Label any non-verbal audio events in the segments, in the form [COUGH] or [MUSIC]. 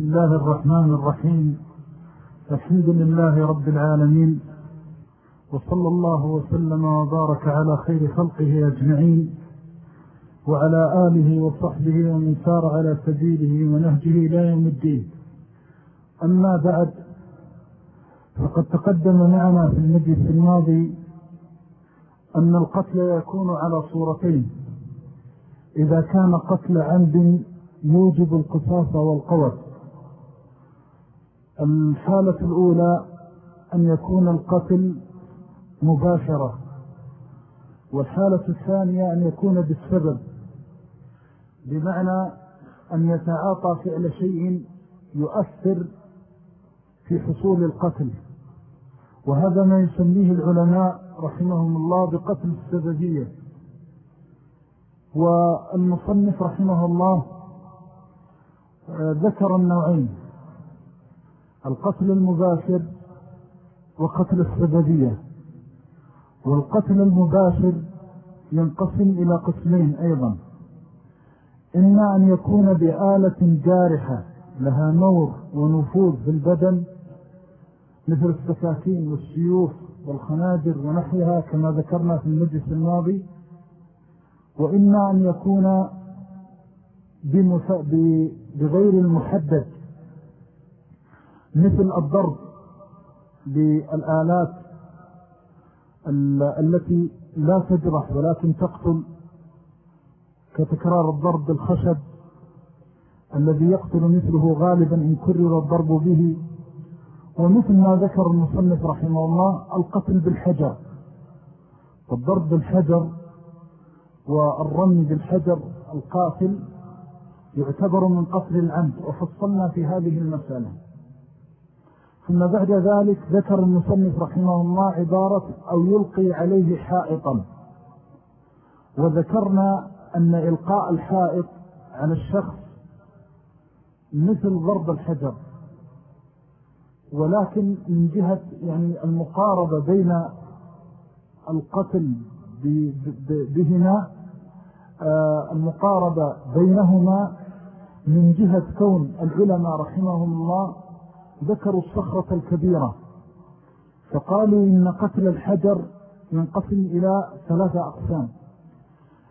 بسم الله الرحمن الرحيم. الحمد لله رب العالمين. وصلى الله وسلم وبارك على خير خلقه أجمعين. وعلى آله وصحبه ومن سار على سبيله ونهجه إلى يوم الدين. أما بعد فقد تقدم معنا في المجلس الماضي أن القتل يكون على صورتين. إذا كان قتل عمد يوجب القصاص والقوة. الحالة الأولى أن يكون القتل مباشرة والحالة الثانية أن يكون بالسبب بمعنى أن يتعاطى فعل شيء يؤثر في حصول القتل. وهذا ما يسميه العلماء رحمهم الله بقتل السببية. والمصنف رحمه الله ذكر النوعين. القتل المباشر وقتل السببية. والقتل المباشر ينقسم إلى قسمين أيضا. إما أن يكون بآلة جارحة لها نور ونفوذ في البدن مثل السكاكين والسيوف والخناجر ونحوها كما ذكرنا في المجلس الماضي. وإما أن يكون بغير المحدد مثل الضرب بالآلات التي لا تجرح ولكن تقتل كتكرار الضرب بالخشب الذي يقتل مثله غالبا إن كرر الضرب به. ومثل ما ذكر المصنف رحمه الله القتل بالحجر. الضرب بالحجر والرمي بالحجر القاتل يعتبر من قتل العمد وفصلنا في هذه المسألة. ثم بعد ذلك ذكر المصنف رحمه الله عبارة أو يلقي عليه حائطا. وذكرنا أن إلقاء الحائط على الشخص مثل ضرب الحجر. ولكن من جهة يعني المقاربة بين القتل بهما آه، المقاربة بينهما من جهة كون العلماء رحمهم الله ذكروا الصخرة الكبيرة. فقالوا إن قتل الحجر ينقسم إلى ثلاثة أقسام.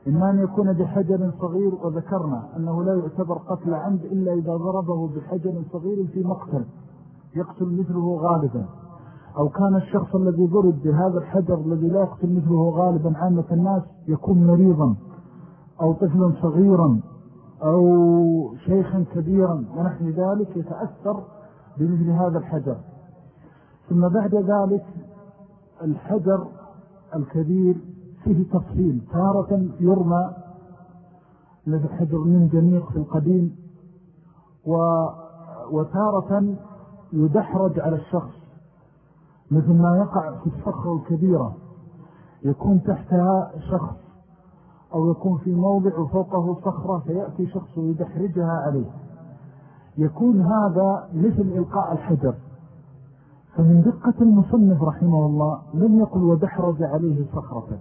إما أن يكون بحجر صغير وذكرنا أنه لا يعتبر قتل عمد إلا إذا ضربه بحجر صغير في مقتل يقتل مثله غالبا. أو كان الشخص الذي ضرب بهذا الحجر الذي لا يقتل مثله غالبا عامة الناس يكون مريضا أو طفلا صغيرا أو شيخا كبيرا ونحن ذلك يتأثر بمثل هذا الحجر. ثم بعد ذلك الحجر الكبير فيه تفصيل. تارة يرمى الذي حجر من جميق في القديم وتارة يدحرج على الشخص. مثل ما يقع في الصخرة الكبيرة. يكون تحتها شخص أو يكون في موضع وفوقه صخرة فيأتي شخص ويدحرجها عليه. يكون هذا مثل إلقاء الحجر. فمن دقة المصنف رحمه الله لم يقل ودحرج عليه صخرة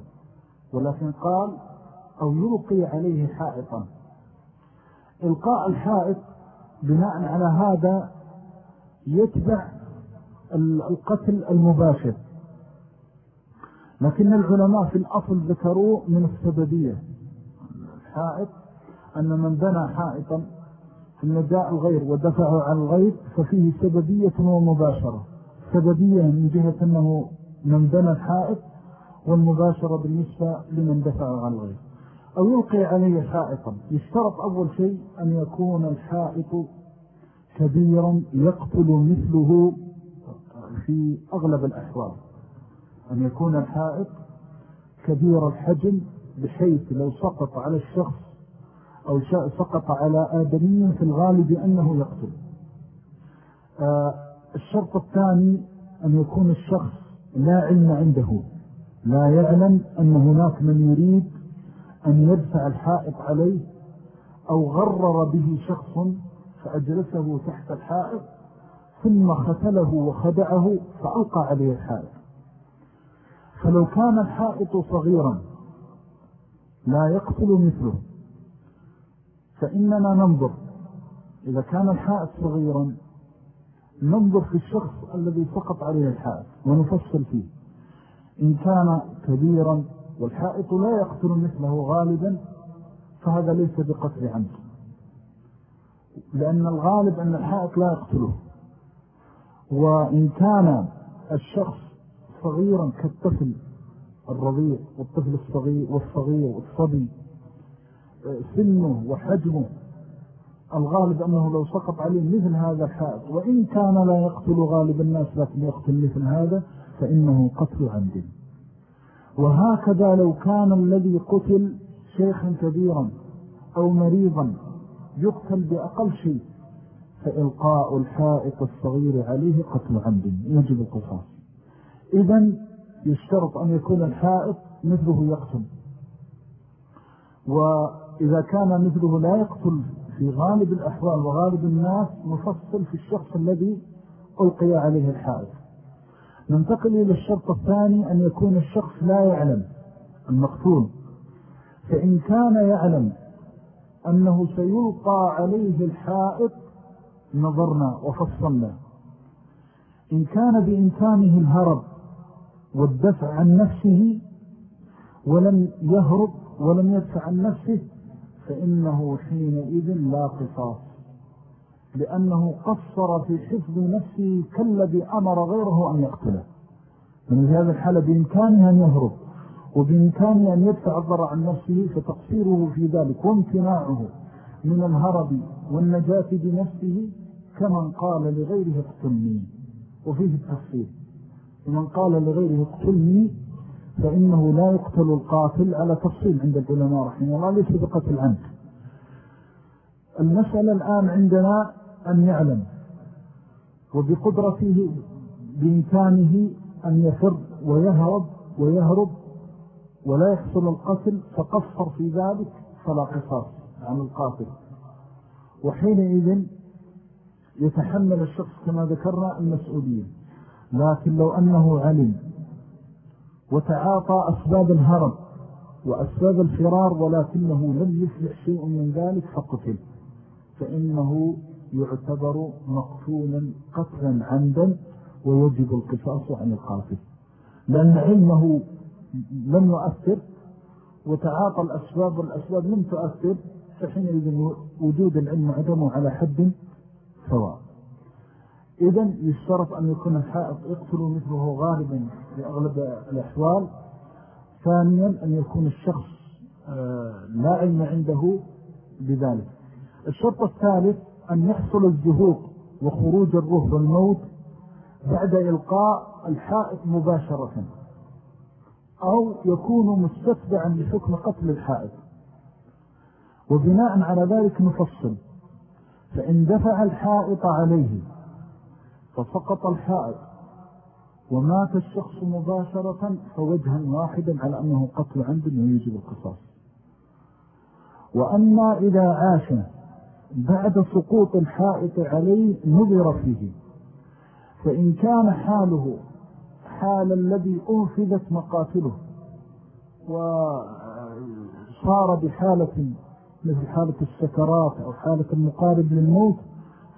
ولكن قال أو يلقي عليه حائطا. إلقاء الحائط بناء على هذا يتبع القتل المباشر. لكن العلماء في الأصل ذكروا من السببية. الحائط أن من بنى حائطا ثم جاء الغير ودفعه عن الغير ففيه سببية ومباشرة. سببية من جهة أنه من بنى الحائط والمباشرة بالنسبة لمن دفعه عن الغير أو يلقي عليه حائطا. يشترط أول شيء أن يكون الحائط كبيرا يقتل مثله في أغلب الأحوال. أن يكون الحائط كبير الحجم بحيث لو سقط على الشخص أو سقط على آدمي في الغالب أنه يقتل. آه الشرط الثاني أن يكون الشخص لا علم عنده لا يعلم أن هناك من يريد أن يدفع الحائط عليه أو غرر به شخص فأجلسه تحت الحائط ثم ختله وخدعه فألقى عليه الحائط. فلو كان الحائط صغيرا لا يقتل مثله فإننا ننظر. إذا كان الحائط صغيرا ننظر في الشخص الذي سقط عليه الحائط ونفصل فيه. إن كان كبيرا والحائط لا يقتل مثله غالبا فهذا ليس بقتل عمد لأن الغالب أن الحائط لا يقتله. وإن كان الشخص صغيرا كالطفل الرضيع والطفل الصغير والصغير والصبي سنه وحجمه. الغالب أنه لو سقط عليه مثل هذا الحائط وإن كان لا يقتل غالب الناس لكن يقتل مثل هذا فإنه قتل عمد وهكذا لو كان الذي قتل شيخا كبيرا أو مريضا يقتل بأقل شيء فإلقاء الحائط الصغير عليه قتل عمد يجب القصاص. إذن يشترط أن يكون الحائط مثله يقتل. وإذا كان مثله لا يقتل في غالب الأحوال وغالب الناس مفصل في الشخص الذي ألقي عليه الحائط ننتقل إلى الشرط الثاني أن يكون الشخص لا يعلم المقتول. فإن كان يعلم أنه سيلقى عليه الحائط نظرنا وفصلنا. إن كان بإمكانه الهرب والدفع عن نفسه ولم يهرب ولم يدفع عن نفسه فإنه حينئذ لا قصاص لأنه قصر في حفظ نفسه كالذي أمر غيره أن يقتله. من هذا الحالة بإمكانه أن يهرب وبإمكانه أن يدفع الضر عن نفسه فتقصيره في ذلك وامتناعه من الهرب والنجاة بنفسه كمن قال لغيره اقتلني. وفيه التفصيل. ومن قال لغيره اقتلني فإنه لا يقتل القاتل على تفصيل عند العلماء رحمه الله ليس بقتل عنك المسألة الآن عندنا أن يعلم وبقدرته بإمكانه أن يفر ويهرب ويهرب ولا يحصل القتل فقصر في ذلك فلا قصاص عن القاتل. وحينئذ يتحمل الشخص كما ذكرنا المسؤولية لكن لو أنه علم وتعاطى أسباب الهرب وأسباب الفرار ولكنه لم يفلح شيء من ذلك فقتل فإنه يعتبر مقتولا قتلا عمدا ويجب القصاص عن القاتل. لأن علمه لم يؤثر وتعاطى الأسباب والأسباب لم تؤثر فحينئذ وجود العلم عدمه على حد سواء. إذن يشترط أن يكون الحائط يقتل مثله غالبا في أغلب الأحوال. ثانيا أن يكون الشخص آه، لا علم عنده بذلك. الشرط الثالث أن يحصل الزهوق وخروج الروح والموت بعد إلقاء الحائط مباشرة أو يكون مستتبعا لحكم قتل الحائط. وبناء على ذلك نفصل. فإن دفع الحائط عليه فسقط الحائط ومات الشخص مباشرة فوجها واحدا على أنه قتل عمد ويجب القصاص. وأما إذا عاش بعد سقوط الحائط عليه نظر فيه. فإن كان حاله حال الذي أنفذت مقاتله وصار بحالة مثل حالة السكرات أو حالة المقارب للموت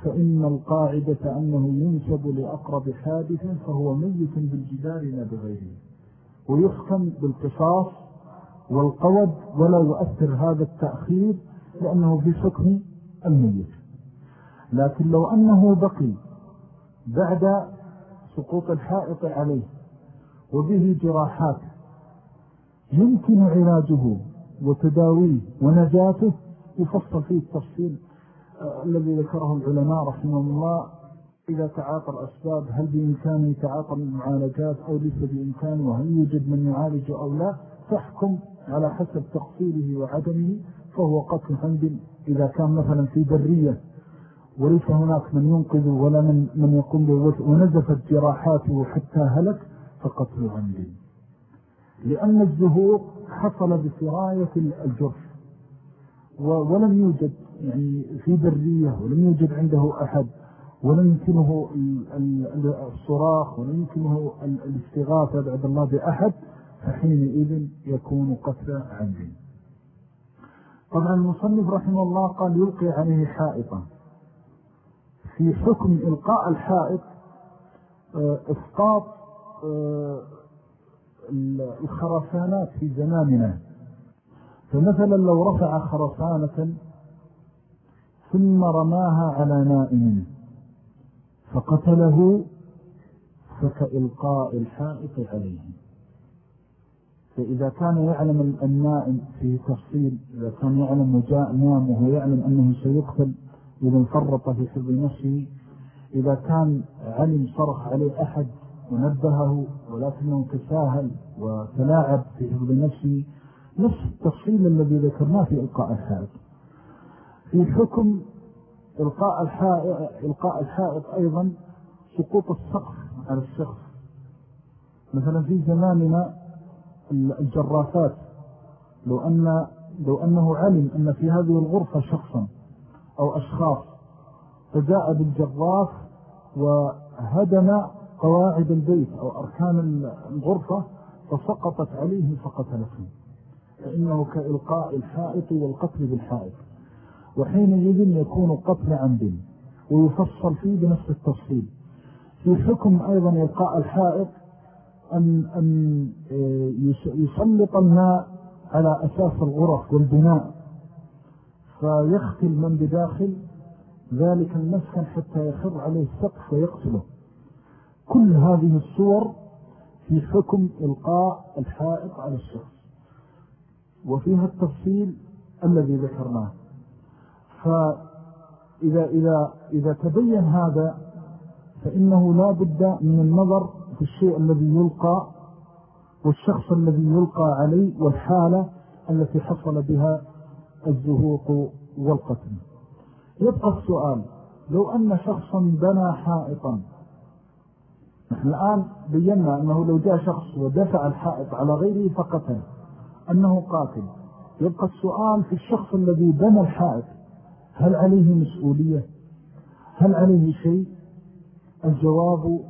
فإن القاعدة أنه ينسب لأقرب حادث فهو ميت بالجدار لا بغيره. ويحكم بالقصاص والقود ولا يؤثر هذا التأخير لأنه في حكم الميت. لكن لو أنه بقي بعد سقوط الحائط عليه وبه جراحات يمكن علاجه وتداويه ونجاته يفصل فيه التفصيل الذي ذكره العلماء رحمه الله إذا تعاطى الأسباب هل بإمكانه يتعاطى المعالجات أو ليس بإمكانه وهل يوجد من يعالج أو لا تحكم على حسب تقصيره وعدمه فهو قتل عند إذا كان مثلا في برية وليس هناك من ينقذ ولا من, من يقوم به ونزفت جراحاته حتى هلك فقتل عند. لأن الزهور حصل بسراية الجرح ولم يوجد يعني في برية ولم يوجد عنده أحد ولم يمكنه الصراخ ولم يمكنه الاستغاثة بعد الله بأحد فحينئذ يكون قتل عمد. طبعا المصنف رحمه الله قال يلقي عليه حائطا في حكم إلقاء الحائط آه، إسقاط آه، الخرسانات في زماننا. فمثلا لو رفع خرسانة ثم رماها على نائم. فقتله فكإلقاء الحائط عليه. فإذا كان يعلم النائم في تفصيل إذا كان يعلم وجاء نام وهو يعلم أنه سيقتل إذا انفرط في حفظ نفسه إذا كان علم صرخ عليه أحد ونبهه ولكنه تساهل وتلاعب في حفظ نفسه نفس التفصيل الذي ذكرناه في إلقاء الحائط. في حكم إلقاء الحائط, إلقاء الحائط أيضا سقوط السقف على الشخص. مثلا في زماننا الجرافات لو, أن لو أنه علم أن في هذه الغرفة شخصا أو أشخاص فجاء بالجراف وهدم قواعد البيت أو أركان الغرفة فسقطت عليه فقتلته. فإنه كإلقاء الحائط والقتل بالحائط. وحينئذ يكون قتل عمد ويفصل فيه بنفس التفصيل. في حكم أيضا إلقاء الحائط أن, أن آه، يسلط الماء على أساس الغرف والبناء فيختل من بداخل ذلك المسكن حتى يخر عليه السقف ويقتله. كل هذه الصور في حكم إلقاء الحائط على الشخص وفيها التفصيل الذي ذكرناه. فإذا إذا إذا تبين هذا فإنه لا بد من النظر في الشيء الذي يلقى والشخص الذي يلقى عليه والحالة التي حصل بها الزهوق والقتل. يبقى السؤال لو أن شخصا بنى حائطا نحن الآن بينا أنه لو جاء شخص ودفع الحائط على غيره فقتل أنه قاتل. يبقى السؤال في الشخص الذي بنى الحائط هل عليه مسؤولية؟ هل عليه شيء؟ الجواب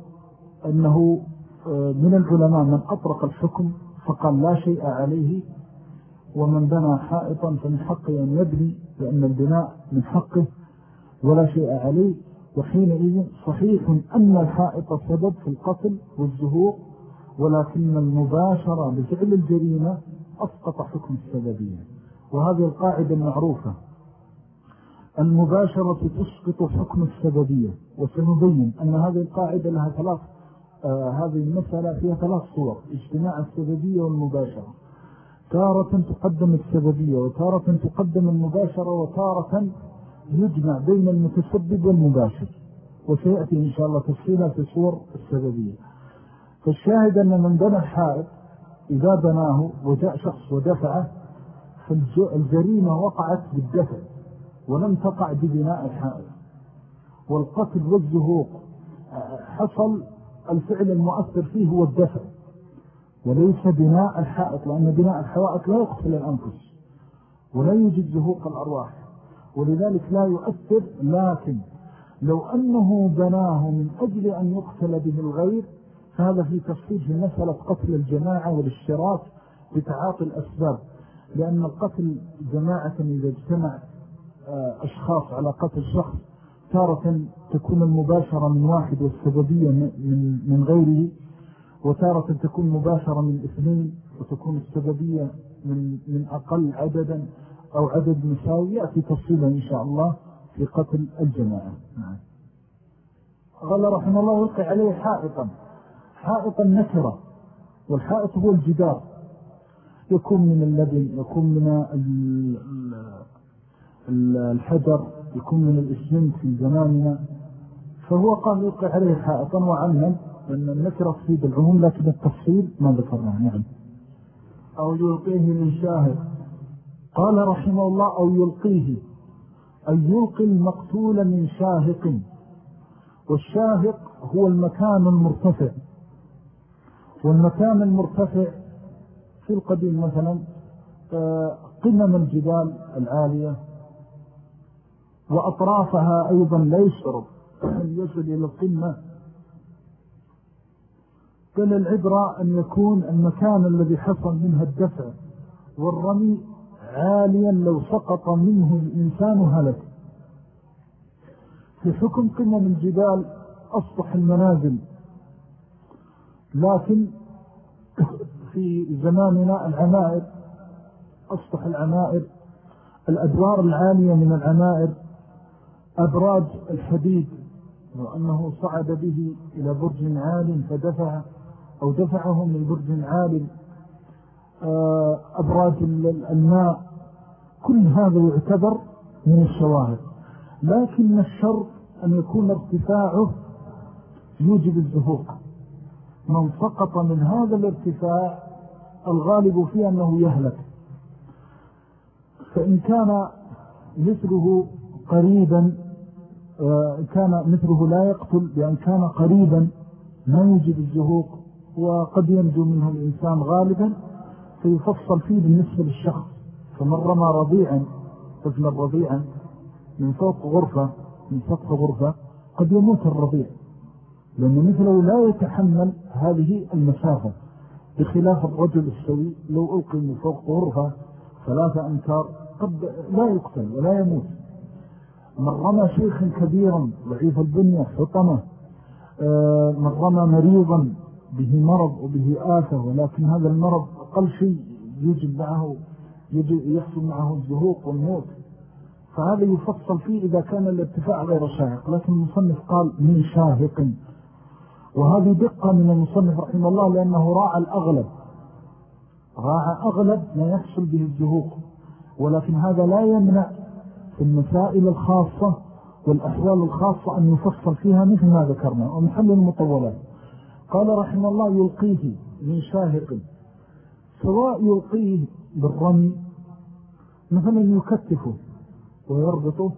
أنه آه، من العلماء من أطرق الحكم فقال لا شيء عليه ومن بنى حائطا فمن حقه أن يبني لأن البناء من حقه ولا شيء عليه. وحينئذ صحيح أن الحائط سبب في القتل والزهور ولكن المباشرة بفعل الجريمة أسقط حكم السببية. وهذه القاعدة المعروفة. المباشرة تسقط حكم السببية وسنبين أن هذه القاعدة لها ثلاث آه هذه المسألة فيها ثلاث صور اجتماع السببية والمباشرة. تارة تقدم السببية وتارة تقدم المباشرة وتارة يجمع بين المتسبب والمباشر. وسيأتي إن شاء الله تفصيلها في صور السببية. فالشاهد أن من بنى الحائط إذا بناه وجاء شخص ودفعه فالجريمة وقعت بالدفع. ولم تقع ببناء الحائط. والقتل والزهوق حصل الفعل المؤثر فيه هو الدفع. وليس بناء الحائط لأن بناء الحوائط لا يقتل الأنفس ولا يوجد زهوق الأرواح ولذلك لا يؤثر لكن لو أنه بناه من أجل أن يقتل به الغير فهذا في في مسألة قتل الجماعة والاشتراك بتعاطي الأسباب لأن القتل جماعة إذا اجتمع آه، أشخاص على قتل شخص تارة تكون المباشرة من واحد والسببية من, من غيره وتارة تكون مباشرة من اثنين وتكون السببية من, من أقل عددا أو عدد مساوي يأتي تفصيلا إن شاء الله في قتل الجماعة. نعم. قال رحمه الله يلقي عليه حائطا. حائطا نكرة والحائط هو الجدار. يكون من اللبن يكون من الحجر يكون من الإسلام في زماننا. فهو قال يلقي عليه حائطا وعلم أن النكرة تفيد العموم لكن التفصيل ما ذكرناه نعم. أو يلقيه من شاهد. قال رحمه الله أو يلقيه. أي يلقي المقتول من شاهق. والشاهق هو المكان المرتفع. والمكان المرتفع في القديم مثلا آه، قمم الجبال العالية. وأطرافها أيضا لا يشرب أن يصل إلى القمة؟ قل العبرة أن يكون المكان الذي حصل منها الدفع والرمي عاليا لو سقط منه الإنسان هلك. في حكم قمم الجبال أسطح المنازل لكن في زماننا العمائر أسطح العمائر الأدوار العالية من العمائر أبراج الحديد وأنه صعد به إلى برج عال فدفع أو دفعه من برج عال آه، أبراج الماء. كل هذا يعتبر من الشواهد. لكن الشرط أن يكون ارتفاعه يوجب الزهوق من سقط من هذا الارتفاع الغالب فيه أنه يهلك. فإن كان مثله قريبا آه، كان مثله لا يقتل بأن كان قريبا ما يوجب الزهوق وقد ينجو منه الإنسان غالبا فيفصل فيه بالنسبة للشخص. فمن رمى رضيعا طفلا رضيعا من فوق غرفة من سقف غرفة قد يموت الرضيع. لأنه مثله لا يتحمل هذه المسافة. بخلاف الرجل السوي لو ألقي من فوق غرفة ثلاثة أمتار قد لا يقتل ولا يموت. من رمى شيخا كبيرا ضعيف البنية حطمة آه، من رمى مريضا به مرض وبه آفة ولكن هذا المرض أقل شيء يجب معه يحصل معه الزهوق والموت. فهذا يفصل فيه إذا كان الارتفاع غير شاهق لكن المصنف قال من شاهق. وهذه دقة من المصنف رحمه الله لأنه راعى الأغلب. راعى أغلب ما يحصل به الزهوق. ولكن هذا لا يمنع في المسائل الخاصة والأحوال الخاصة أن يفصل فيها مثل ما ذكرنا. ومحل المطولات. قال رحمه الله يلقيه من شاهق. سواء يلقيه بالرمي مثلا يكتفه ويربطه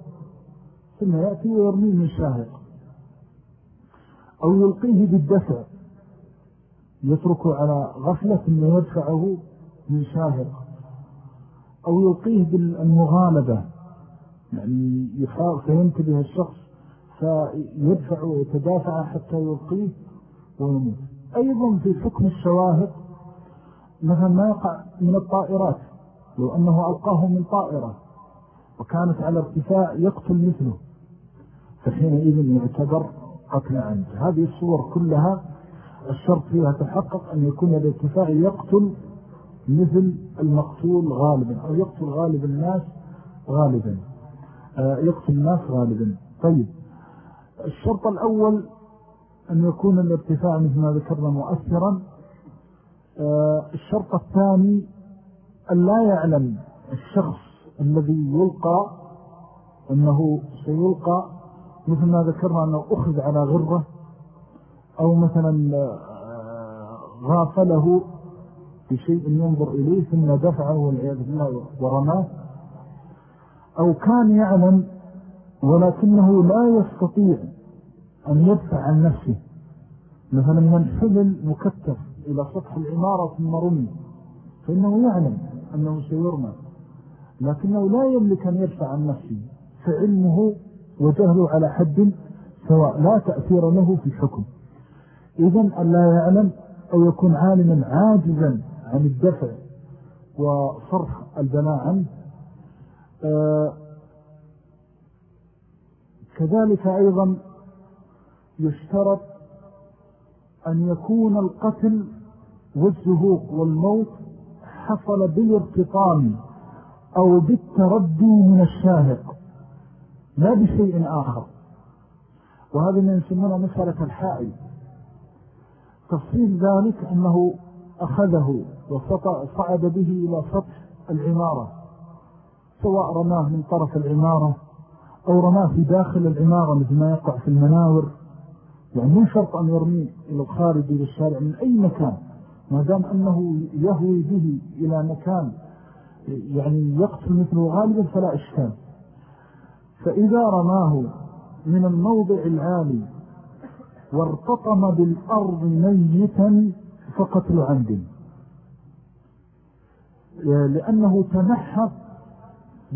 ثم يأتي ويرميه من شاهق. أو يلقيه بالدفع يتركه على غفلة ثم يدفعه من شاهق. أو يلقيه بالمغالبة يعني فينتبه الشخص فيدفع ويتدافع حتى يلقيه ويموت. أيضا في حكم الشواهق مثلا ما يقع من الطائرات لو أنه ألقاه من طائرة وكانت على ارتفاع يقتل مثله فحينئذ يعتبر قتل عمد هذه الصور كلها الشرط فيها تحقق أن يكون الارتفاع يقتل مثل المقتول غالبا أو يقتل غالب الناس غالبا. يقتل الناس غالبا. طيب. الشرط الأول أن يكون الارتفاع مثل ما ذكرنا مؤثرا. آه، الشرط الثاني أن لا يعلم الشخص الذي يلقى أنه سيلقى مثل ما ذكرنا أنه أخذ على غرة أو مثلا آه، غافله بشيء ينظر إليه ثم دفعه والعياذ بالله ورماه. أو كان يعلم ولكنه لا يستطيع أن يدفع عن نفسه. مثلا من حمل مكتف إلى سطح العمارة ثم رمي فإنه يعلم أنه سيرمى لكنه لا يملك أن يدفع عن نفسه. فعلمه وجهله على حد سواء لا تأثير له في الحكم. إذن أن لا يعلم أو يكون عالما عاجزا عن الدفع وصرف البناء عنه كذلك أيضا يشترط أن يكون القتل والزهوق والموت حصل بالارتطام أو بالتردي من الشاهق لا بشيء آخر. وهذا ما يسمونه مسألة الحائل. تفصيل ذلك أنه أخذه وصعد به إلى سطح العمارة. سواء رماه من طرف العمارة أو رماه في داخل العمارة مثل ما يقع في المناور يعني مو شرط أن يرميه إلى الخارج إلى الشارع من أي مكان ما دام أنه يهوي به إلى مكان يعني يقتل مثله غالبا فلا إشكال. فإذا رماه من الموضع العالي وارتطم بالأرض ميتا فقتل عمد لأنه تنحى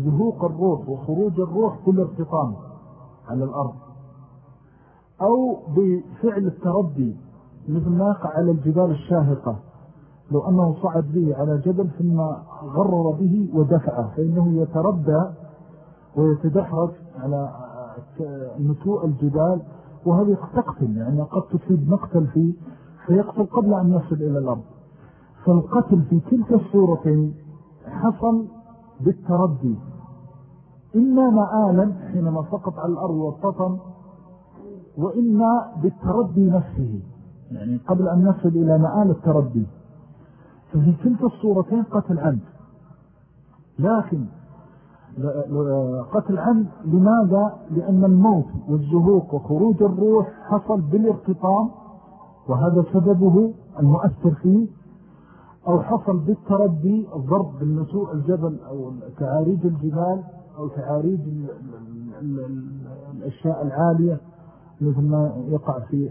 زهوق الروح وخروج الروح كل ارتطام على الأرض. أو بفعل التردي مثل ما يقع على الجبال الشاهقة. لو أنه صعد به على جبل ثم غرر به ودفعه فإنه يتردى ويتدحرج على نتوء الجبال وهذه تقتل يعني قد تصيب مقتل فيه فيقتل قبل أن يصل إلى الأرض. فالقتل في تلك الصورتين حصل بالتردي. إما مآلا حينما سقط على الأرض والططن وإما بالتردي نفسه يعني قبل أن نصل إلى مآل التردي. ففي كلتا الصورتين قتل عمد. لكن قتل عمد لماذا؟ لأن الموت والزهوق وخروج الروح حصل بالارتطام وهذا سببه المؤثر فيه أو حصل بالتردي الضرب بالنسوء الجبل أو تعاريج الجبال أو تعاريج الأشياء العالية مثل ما يقع في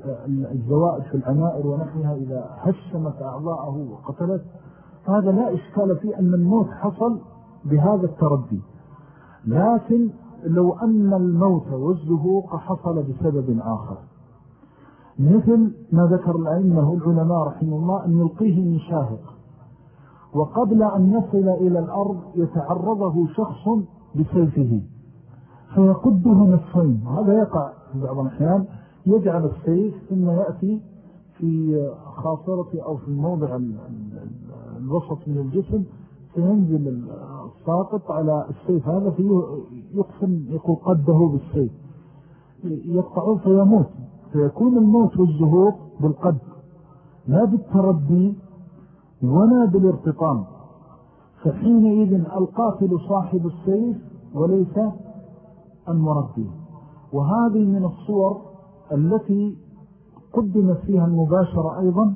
الزوائد في العنائر ونحوها إذا حشمت أعضاءه وقتلت. هذا لا إشكال فيه أن الموت حصل بهذا التردي. لكن لو أن الموت والزهوق حصل بسبب آخر. مثل ما ذكر الأئمة العلماء رحمه الله أن يلقيه من شاهق. وقبل أن يصل إلى الأرض يتعرضه شخص بسيفه فيقده نصفين هذا يقع في بعض الأحيان. يجعل السيف ثم يأتي في خاصرة أو في الموضع الوسط من الجسم فينزل الساقط على السيف هذا فيقسم يقول قده بالسيف. يقطعه فيموت. فيكون الموت والزهور بالقد. لا بالتردي ولا بالارتطام. فحينئذ القاتل صاحب السيف وليس المردي وهذه من الصور التي قدمت فيها المباشرة أيضا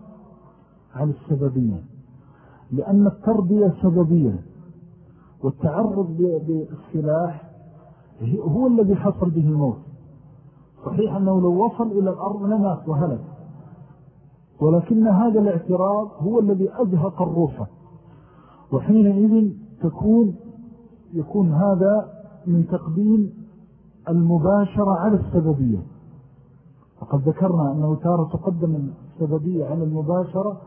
على السببية. لأن التربية سببية والتعرض بالسلاح هو الذي حصل به الموت. صحيح أنه لو وصل إلى الأرض لمات وهلك. ولكن هذا الاعتراض هو الذي أزهق الروح. وحينئذ تكون يكون هذا من تقديم المباشرة على السببية. وقد ذكرنا أنه تارة تقدم السببية على المباشرة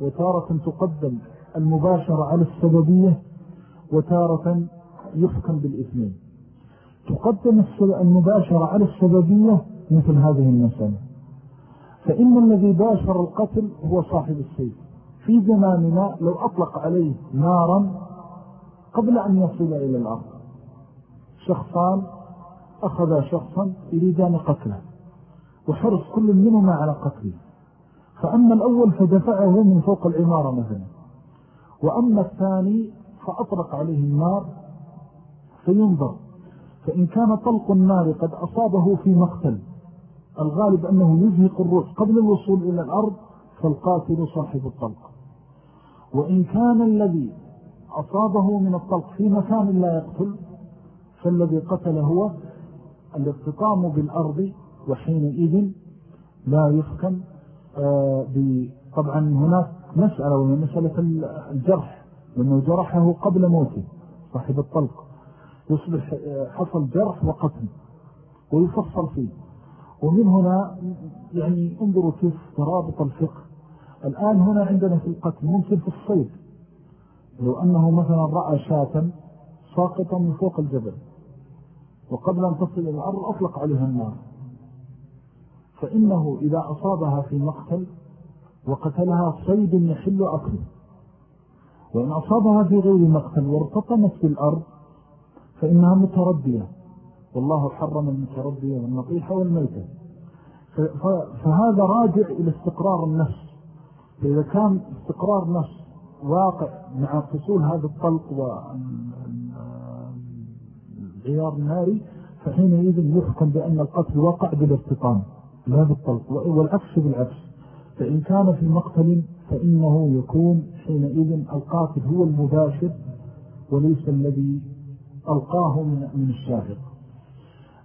وتارة تقدم المباشرة على السببية وتارة يحكم بالإثنين. تقدم المباشرة على السببية مثل هذه المسألة. فإن الذي باشر القتل هو صاحب السيف. في زماننا لو أطلق عليه نارا قبل أن يصل إلى الأرض شخصان أخذ شخصا يريدان قتله وحرص كل منهما على قتله. فأما الأول فدفعه من فوق العمارة مثلا وأما الثاني فأطرق عليه النار فينظر. فإن كان طلق النار قد أصابه في مقتل الغالب أنه يزهق الروح قبل الوصول إلى الأرض فالقاتل صاحب الطلق. وإن كان الذي أصابه من الطلق في مكان لا يقتل فالذي قتل هو الاقتطام بالأرض وحينئذ لا يفكن آه، طبعا هناك مسألة وهي مسألة الجرح لأنه جرحه قبل موته صاحب الطلق. يصبح آه، حصل جرح وقتل ويفصل فيه. ومن هنا يعني انظروا كيف ترابط الفقه. الآن هنا عندنا في القتل ممكن في الصيد. لو أنه مثلا رأى شاة ساقطا من فوق الجبل وقبل أن تصل إلى الأرض أطلق عليها النار. فإنه إذا أصابها في مقتل وقتلها صيد يحل أكله. وإن أصابها في غير مقتل وارتطمت في الأرض فإنها متردية. والله حرم المتردية والنطيحة والميتة. فهذا راجع إلى استقرار النفس. فإذا كان استقرار نفس واقع مع فصول هذا الطلق والعيار الناري فحينئذ يحكم بأن القتل وقع بالارتطام لا بالطلق والعكس بالعكس. فإن كان في مقتل فإنه يكون حينئذ القاتل هو المباشر وليس الذي ألقاه من الشاهد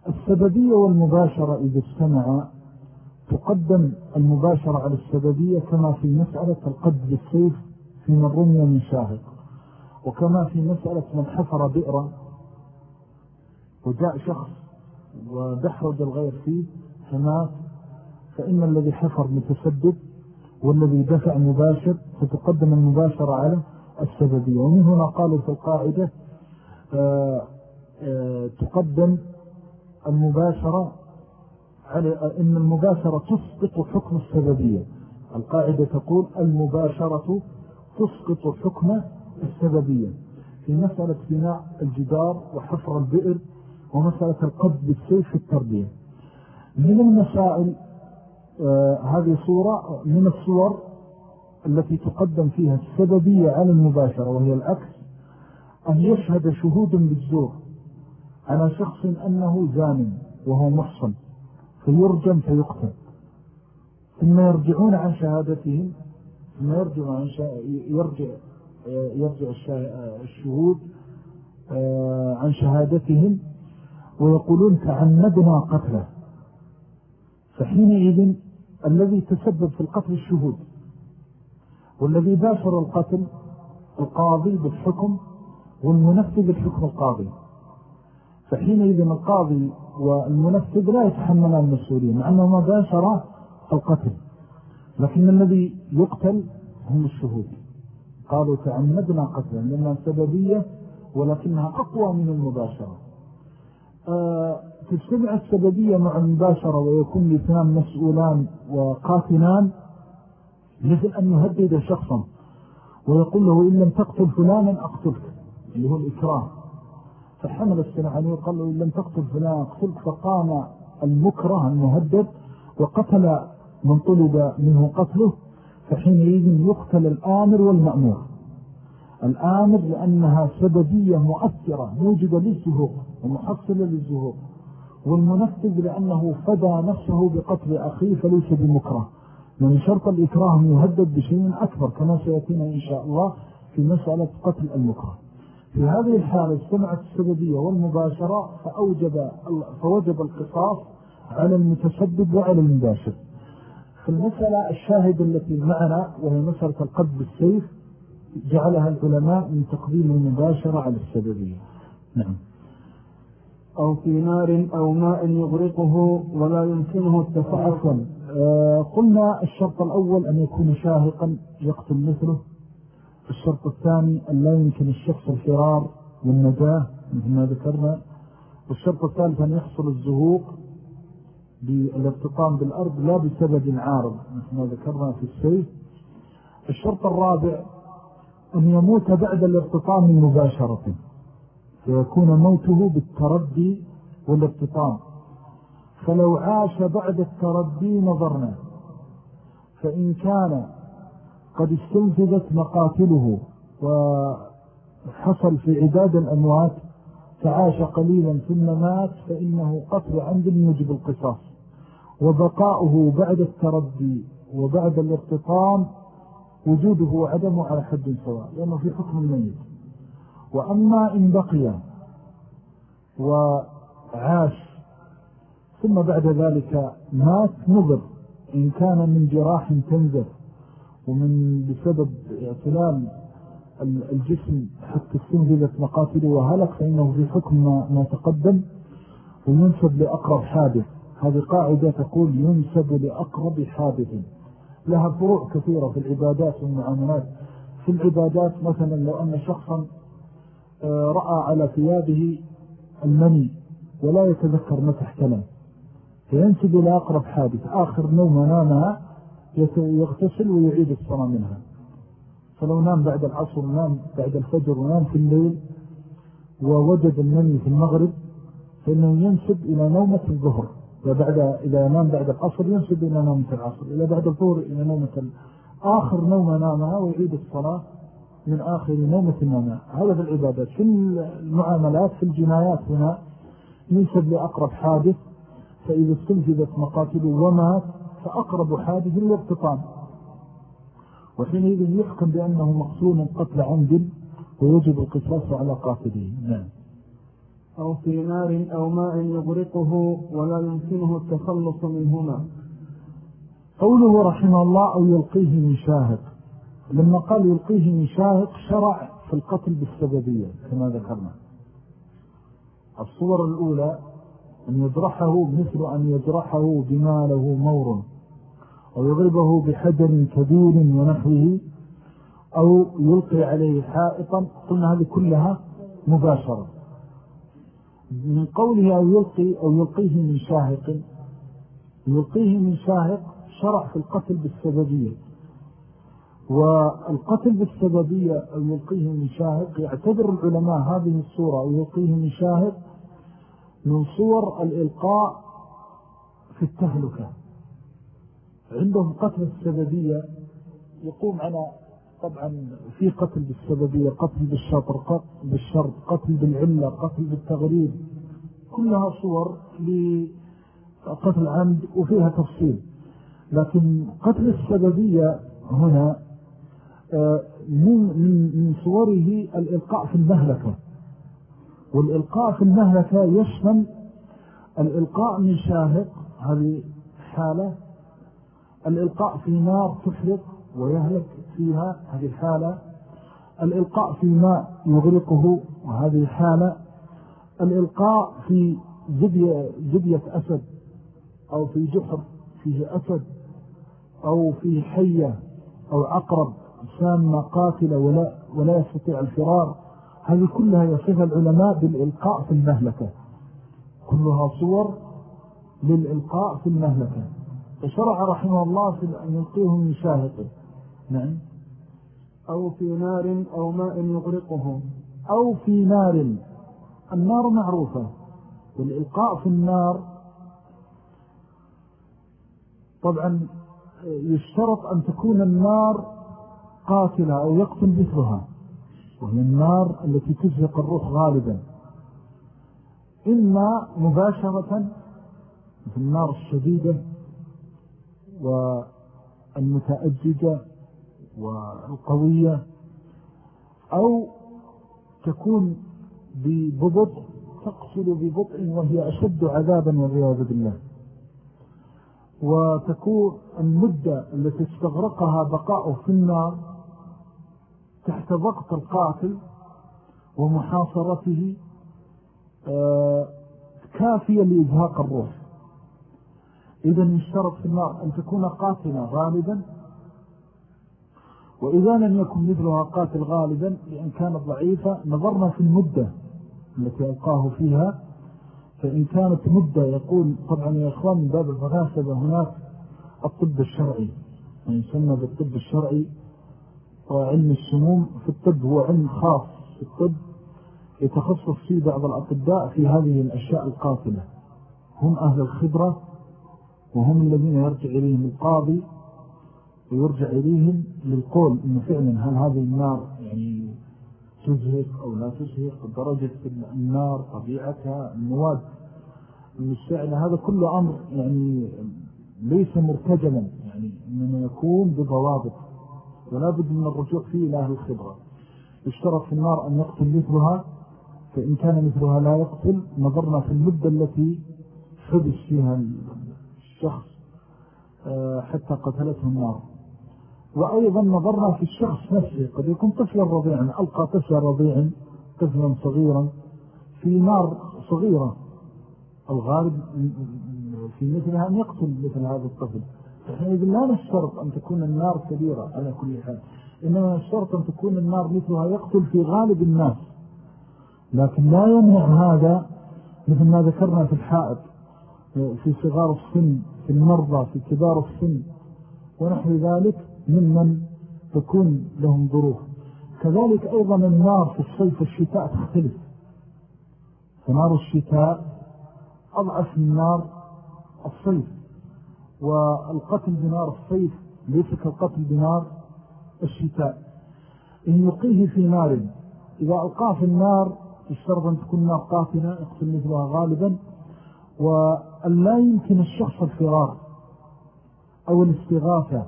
السببية والمباشرة إذا استمع تقدم المباشرة على السببية كما في مسألة القد بالسيف في من رمي من شاهد وكما في مسألة من حفر بئرا وجاء شخص ودحرج الغير فيه فمات فإن الذي حفر متسدد والذي دفع مباشر فتقدم المباشرة على السببية. ومن هنا قالوا في القاعدة آآ آه، آآ آه، تقدم المباشرة إن المباشرة تسقط حكم السببية. القاعدة تقول المباشرة تسقط حكم السببية. في مسألة بناء الجدار وحفر البئر ومسألة القبض بالسيف في التربية من المسائل آه هذه صورة من الصور التي تقدم فيها السببية على المباشرة وهي العكس أن يشهد شهود بالزور. على شخص أنه زان وهو محصن فيرجم فيقتل. ثم يرجعون عن شهادتهم ثم يرجع عن يرجع يرجع الشهود آه، عن شهادتهم ويقولون تعمدنا قتله. فحينئذ الذي تسبب في القتل الشهود والذي باشر القتل القاضي بالحكم والمنفذ بالحكم القاضي. فحينئذ القاضي والمنفذ لا يتحملان المسؤولية مع أنه ما باشر القتل لكن الذي يقتل هم الشهود. قالوا تعمدنا قتلا لأنها سببية ولكنها أقوى من المباشرة. آه، تجتمع السببية مع المباشرة ويكون الاثنان مسؤولان وقاتلان مثل أن يهدد شخصا ويقول له إن لم تقتل فلانا أقتلك اللي هو الإكراه. فحمل السلام وقال له لم تقتل فلانا أقتلك فقام المكره المهدد وقتل من طلب منه قتله فحينئذ يقتل الآمر والمأمور. الآمر لأنها سببية مؤثرة موجبة للزهور ومحصلة للزهور والمنفذ لأنه فدى نفسه بقتل أخيه فليس بمكره. من شرط الإكراه يهدد بشيء أكبر كما سيأتينا إن شاء الله في مسألة قتل المكره. في هذه الحالة اجتمعت السببية والمباشرة فأوجب فوجب القصاص على المتسبب وعلى المباشر. في المسألة الشاهد التي معنا وهي مسألة القبض بالسيف جعلها العلماء من تقديم المباشرة على السببية. نعم. أو في نار أو ماء يغرقه ولا يمكنه التفاعل. آه قلنا الشرط الأول أن يكون شاهقا يقتل مثله. الشرط الثاني أن لا يمكن الشخص الفرار والنجاة مثل ما ذكرنا. والشرط الثالث أن يحصل الزهوق بالارتطام بالأرض لا بسبب عارض مثل ما ذكرنا في السيف. الشرط الرابع أن يموت بعد الارتطام مباشرة فيكون موته بالتردي والارتطام فلو عاش بعد التردي نظرنا فإن كان قد استنفذت مقاتله وحصل في عداد الأموات فعاش قليلا ثم مات فإنه قتل عمد يجب القصاص. وبقاؤه بعد التردي وبعد الارتطام وجوده وعدمه على حد سواء لأنه في حكم الميت. وأما إن بقي وعاش ثم بعد ذلك مات نظر إن كان من جراح تنزف ومن بسبب اعتلال الجسم حتى استنزلت مقاتله وهلك فإنه في حكم ما تقدم. وينسب لأقرب حادث. هذه قاعدة تقول ينسب لأقرب حادث. لها فروع كثيرة في العبادات والمعاملات. في العبادات مثلا لو أن شخصا آه، رأى على ثيابه المني ولا يتذكر متى احتلم. فينسب إلى أقرب حادث. آخر نوم نامها يغتسل ويعيد الصلاة منها. فلو نام بعد العصر ونام بعد الفجر ونام في الليل ووجد المني في المغرب فإنه ينسب إلى نومة الظهر وبعد إذا نام بعد العصر ينسب إلى نومة العصر إلى بعد الظهر إلى نومة آخر نومة نامها ويعيد الصلاة من آخر نومة نامها هذا في العبادات. في المعاملات في الجنايات هنا ينسب لأقرب حادث فإذا استنفذت مقاتله ومات فأقرب حادث الارتطام وحينئذ يحكم بأنه مقصول قتل عمد ويجب القصاص على قاتله نعم. أو في نار أو ماء يغرقه ولا يمكنه التخلص منهما. قوله رحمه الله أو يلقيه من شاهق لما قال يلقيه من شاهق شرع في القتل بالسببية كما ذكرنا. الصور الأولى أن يجرحه مثل أن يجرحه بما له مور. أو يضربه بحجر كبير ونحوه أو يلقي عليه حائطا قلنا هذه كلها مباشرة. من قوله أو يلقي أو يلقيه من شاهق يلقيه من شاهق شرع في القتل بالسببية. والقتل بالسببية أو يلقيه من شاهق يعتبر العلماء هذه الصورة أو يلقيه من شاهق من صور الإلقاء في التهلكة. عندهم قتل السببية يقوم على طبعا في قتل بالسببية قتل بالشطر قتل بالشرط قتل بالعلة قتل بالتغريب كلها صور لقتل عمد وفيها تفصيل. لكن قتل السببية هنا آه، من, من, من صوره الإلقاء في المهلكة. والإلقاء في المهلكة يشمل الإلقاء من شاهق هذه حالة الإلقاء في نار تحرق ويهلك فيها هذه الحالة. الإلقاء في ماء يغرقه وهذه حالة الإلقاء في زبية, زبية أسد أو في جحر فيه أسد أو في حية أو عقرب سامة قاتلة ولا, ولا يستطيع الفرار. هذه كلها يصف العلماء بالإلقاء في المهلكة. كلها صور للإلقاء في المهلكة. فشرع رحمه الله في أن يلقيه من شاهقه. نعم. أو في نار أو ماء يغرقه. أو في نار. النار معروفة. والإلقاء في النار طبعا يشترط أن تكون النار قاتلة أو يقتل مثلها. وهي النار التي تزهق الروح غالبا. إما مباشرة في النار الشديدة والمتأججة والقوية أو تكون ببطء تقتل ببطء وهي أشد عذابا والعياذ بالله. وتكون المدة التي استغرقها بقاؤه في النار تحت ضغط القاتل ومحاصرته آه، كافية لإزهاق الروح. إذا يشترط في النار أن تكون قاتلة غالبا وإذا لم يكن مثلها قاتل غالبا لأن كانت ضعيفة نظرنا في المدة التي ألقاه فيها. فإن كانت مدة يقول طبعا يا إخوان من باب المناسبة هناك الطب الشرعي. يسمى بالطب الشرعي وعلم السموم في الطب هو علم خاص في الطب يتخصص فيه بعض الأطباء في هذه الأشياء القاتلة. هم أهل الخبرة وهم الذين يرجع إليهم القاضي ويرجع إليهم للقول إنه فعلا هل هذه النار يعني تزهق أو لا تزهق درجة النار طبيعتها المواد. المستعلة هذا كل أمر يعني ليس مرتجلا يعني إنما يكون بضوابط ولا بد من الرجوع فيه إلى أهل الخبرة. يشترط في النار أن يقتل مثلها فإن كان مثلها لا يقتل نظرنا في المدة التي حدث فيها الشخص آه، حتى قتلته النار. وأيضا نظرنا في الشخص نفسه قد يكون طفلا رضيعا ألقى طفلا رضيعا طفلا صغيرا في نار صغيرة. الغالب في مثلها أن يقتل مثل هذا الطفل. فحيث لا نشترط أن تكون النار كبيرة على كل حال. إنما نشترط أن تكون النار مثلها يقتل في غالب الناس. لكن لا يمنع هذا مثل ما ذكرنا في الحائط. في صغار السن في المرضى في كبار السن. ونحو ذلك ممن تكون لهم ظروف. كذلك أيضا النار في الصيف والشتاء تختلف. فنار الشتاء أضعف من نار الصيف. والقتل بنار الصيف ليس كالقتل بنار الشتاء. إن يقيه في نار إذا ألقاه في النار يشترط أن تكون نار قاتلة يقتل مثلها غالبا. وأن لا يمكن الشخص الفرار أو الاستغاثة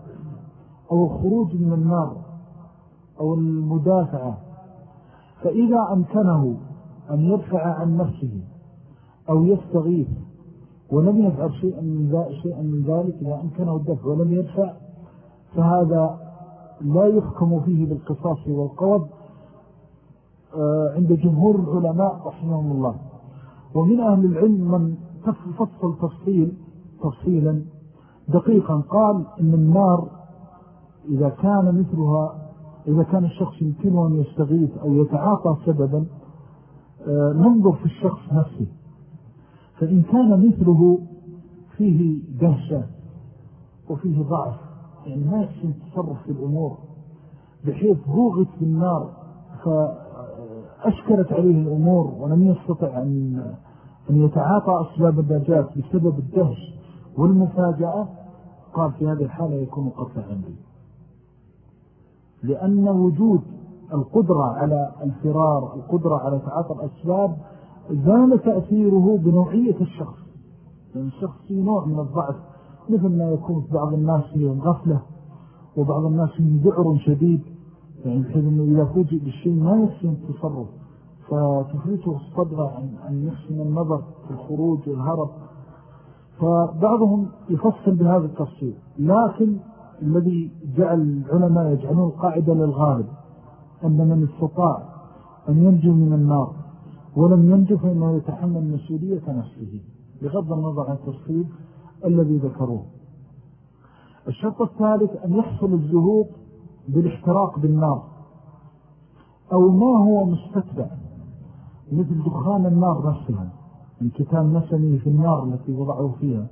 أو الخروج من النار أو المدافعة فإذا أمكنه أن يدفع عن نفسه أو يستغيث ولم يفعل شيئا من, شيئا من ذلك إذا أمكنه الدفع ولم يدفع فهذا لا يحكم فيه بالقصاص والقوض آه، عند جمهور العلماء رحمهم الله. ومن أهل العلم من تفصل تفصيل تفصيلا. دقيقا قال إن النار إذا كان مثلها إذا كان الشخص يمكنه أن يستغيث أو يتعاطى سببا آه، ننظر في الشخص نفسه. فإن كان مثله فيه دهشة وفيه ضعف يعني ما يحسن تصرف في الأمور. بحيث بوغت بالنار فأشكلت عليه الأمور ولم يستطع أن, أن يتعاطى أسباب النجاة بسبب الدهش والمفاجأة قال في هذه الحالة يكون قطع عندي لأن وجود القدرة على الفرار القدرة على تعاطى الأسباب زال تأثيره بنوعية الشخص. لأن الشخص في نوع من الضعف مثل ما يكون بعض الناس في غفلة وبعض الناس من ذعر شديد يعني بحيث أنه إذا فوجئ بالشيء ما يحسن التصرف فتفلته الصدرة عن يحسن النظر في الخروج والهرب فبعضهم يفصل بهذا التفصيل لكن الذي جعل العلماء يجعلون القاعدة للغالب أن من استطاع أن ينجو من النار ولم ينجو فإنه يتحمل مسؤولية نفسه بغض النظر عن التفصيل الذي ذكروه. الشرط الثالث أن يحصل الزهوق بالاحتراق بالنار أو ما هو مستتبع. مثل دخان النار نفسها من كتاب نسمه في النار التي وضعوا فيها.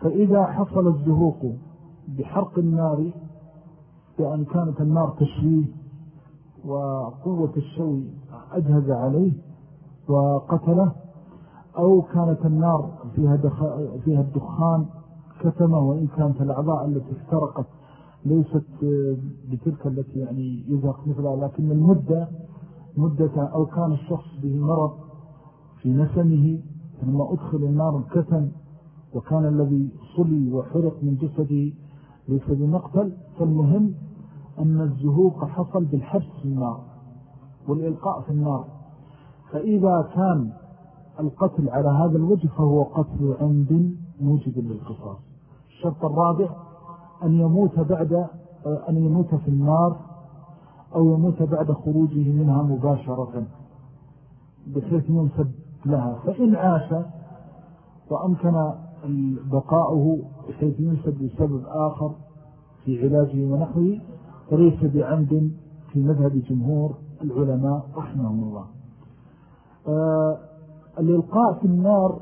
فإذا حصل الزهوق بحرق النار بأن كانت النار تشويه وقوة الشوي أجهز عليه وقتله أو كانت النار فيها, فيها الدخان كتمة وإن كانت الأعضاء التي افترقت ليست بتلك التي يعني يزهق مثلها لكن المدة مدة أو كان الشخص به مرض في نسمه لما أدخل النار الكتم وكان الذي صلي وحرق من جسده ليس بمقتل فالمهم أن الزهوق حصل بالحبس في النار والإلقاء في النار. فإذا كان القتل على هذا الوجه فهو قتل عمد موجب للقصاص. الشرط الرابع أن يموت بعد أن يموت في النار أو يموت بعد خروجه منها مباشرة بحيث ينسب لها. فإن عاش وأمكن بقاؤه بحيث ينسب لسبب آخر في علاجه ونحوه فليس بعمد في مذهب جمهور العلماء رحمهم الله. آه الإلقاء في النار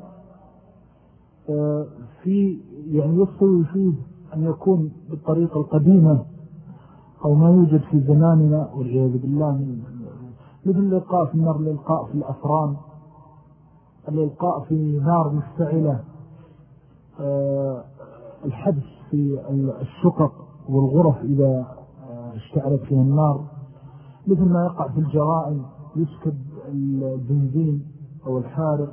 آه في يعني يصل فيه أن يكون بالطريقة القديمة أو ما يوجد في زماننا والعياذ بالله مثل الإلقاء في النار الإلقاء في الأفران الإلقاء في نار مفتعلة آه، الحبس في الشقق والغرف إذا اشتعلت فيها النار مثل ما يقع في الجرائم يسكب البنزين أو الحارق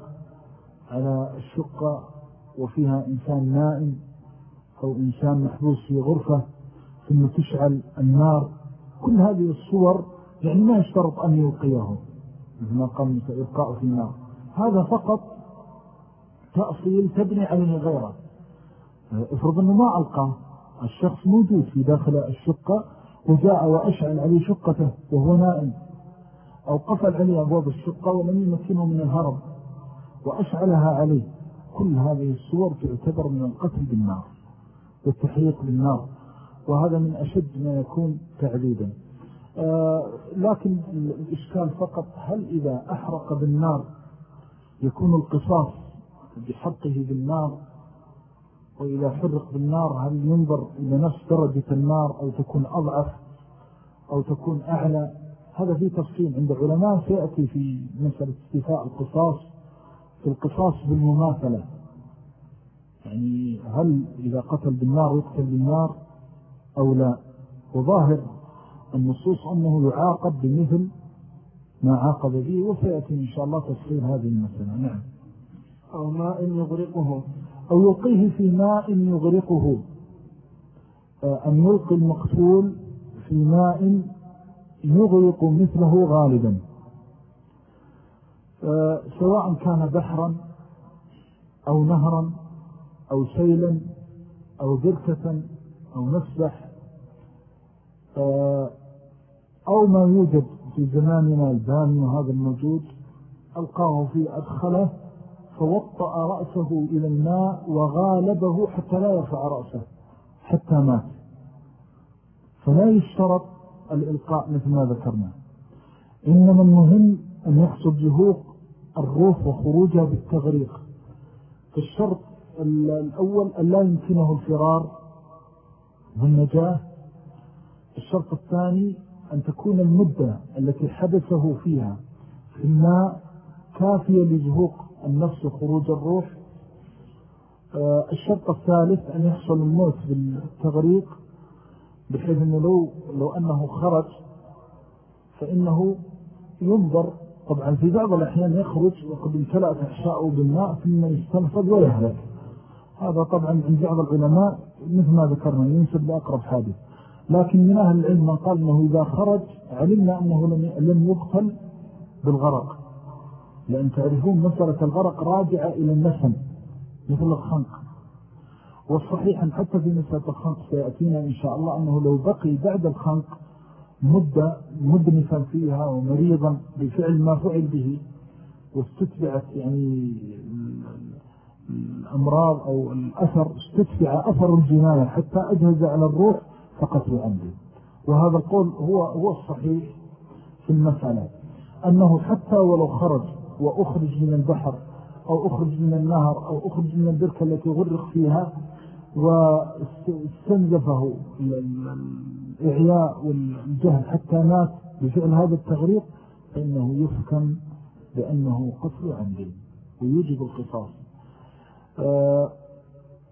على الشقة وفيها إنسان نائم أو إنسان محبوس في غرفة. ثم تشعل النار. كل هذه الصور يعني ما يشترط أن يلقيه ما قام إلقاء في النار. هذا فقط تأصيل تبني عليه غيره. افرض أنه ما ألقى. الشخص موجود في داخل الشقة وجاء وأشعل عليه شقته وهو نائم. أو قفل عليه أبواب الشقة ولم يمكنه من الهرب وأشعلها عليه. كل هذه الصور تعتبر من القتل بالنار والتحريق بالنار. وهذا من أشد ما يكون تعذيبا. آه لكن الإشكال فقط هل إذا أحرق بالنار يكون القصاص بحقه بالنار؟ وإذا حرق بالنار هل ينظر إلى نفس درجة النار أو تكون أضعف أو تكون أعلى؟ هذا في تفصيل عند علماء سيأتي في مسألة استفاء القصاص في القصاص بالمماثلة. يعني هل إذا قتل بالنار يقتل بالنار؟ أو لا. وظاهر النصوص أنه يعاقب بمثل ما عاقب به وسيأتي إن شاء الله تفصيل هذه المسألة. نعم. أو ماء يغرقه. أو يلقيه في ماء يغرقه. آه، أن يلقي المقتول في ماء يغرق مثله غالبا. آه، سواء كان بحرا أو نهرا أو سيلا أو بركة أو مسبح آه، أو ما يوجد في زماننا الباني وهذا الموجود ألقاه في أدخله فوطأ رأسه إلى الماء وغالبه حتى لا يرفع رأسه حتى مات. فلا يشترط الإلقاء مثل ما ذكرنا. إنما المهم أن يحصل جهوق الروح وخروجها بالتغريق. فالشرط الأول أن لا يمكنه الفرار والنجاة الشرط الثاني أن تكون المدة التي حدثه فيها في الماء كافية لجهوق النفس وخروج الروح. آه، الشرط الثالث أن يحصل الموت بالتغريق بحيث أنه لو, لو أنه خرج فإنه ينظر. طبعا في بعض الأحيان يخرج وقد امتلأت أحشاءه بالماء ثم يستنفذ ويهلك. هذا طبعا عند بعض العلماء مثل ما ذكرنا ينسب لأقرب حادث. لكن من أهل العلم من قال أنه إذا خرج علمنا أنه لم يقتل بالغرق. لأن تعرفون مسألة الغرق راجعة إلى النسم مثل الخنق. والصحيح حتى في مسألة الخنق سيأتينا إن شاء الله أنه لو بقي بعد الخنق مدة مدنفا فيها ومريضا بفعل ما فعل به واستتبعت يعني الأمراض أو الأثر استتبع أثر الجناية حتى أجهز على الروح فقط عمده وهذا القول هو, هو الصحيح في المسألة. أنه حتى ولو خرج وأخرج من البحر أو أخرج من النهر أو أخرج من البركة التي غرق فيها واستنزفه الإعياء والجهل حتى مات بفعل هذا التغريق فإنه يفكم بأنه قتل عمد ويوجب القصاص.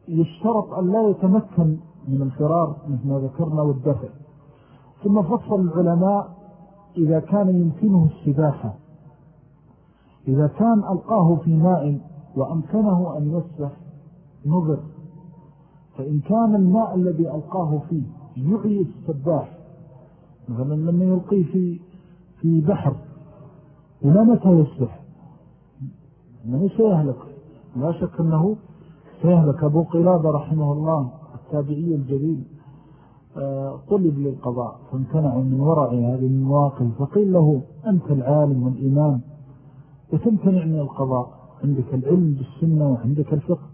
يشترط أن لا يتمكن من الفرار مثل ما ذكرنا والدفع. ثم فصل العلماء إذا كان يمكنه السباحة. إذا كان ألقاه في ماء وأمكنه أن يسبح نظر فإن كان الماء الذي ألقاه فيه يعي السباح مثلا لما يلقيه في, في بحر ولا متى يسبح؟ أنه سيهلك. لا شك أنه سيهلك أبو قلابة رحمه الله التابعي الجليل آه، طلب للقضاء فامتنع من ورع هذه المواقف فقيل له أنت العالم والإمام وتمتنع من القضاء عندك العلم بالسنة وعندك الفقه.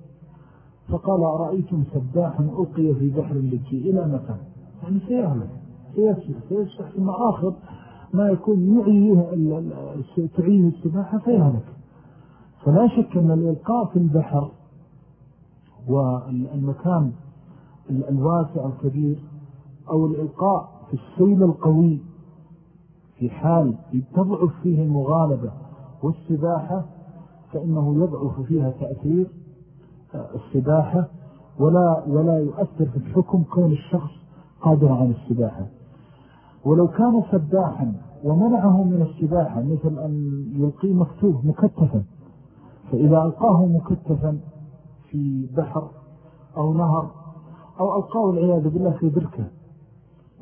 فقال أرأيتم سباحا ألقي في بحر اللجي إلى مكان يعني سيهلك سيسبح سيسبح ثم آخر ما يكون يعيه تعيه السباحة فيهلك. فلا شك أن الإلقاء في البحر والمكان الواسع الكبير أو الإلقاء في السيل القوي في حال تضعف فيه المغالبة والسباحة فإنه يضعف فيها تأثير السباحة ولا, ولا يؤثر في الحكم كون الشخص قادر على السباحة. ولو كان سباحا ومنعه من السباحة مثل أن يلقي مكتوب مكتفا فإذا ألقاه مكتفا في بحر أو نهر أو ألقاه العياذ بالله في بركة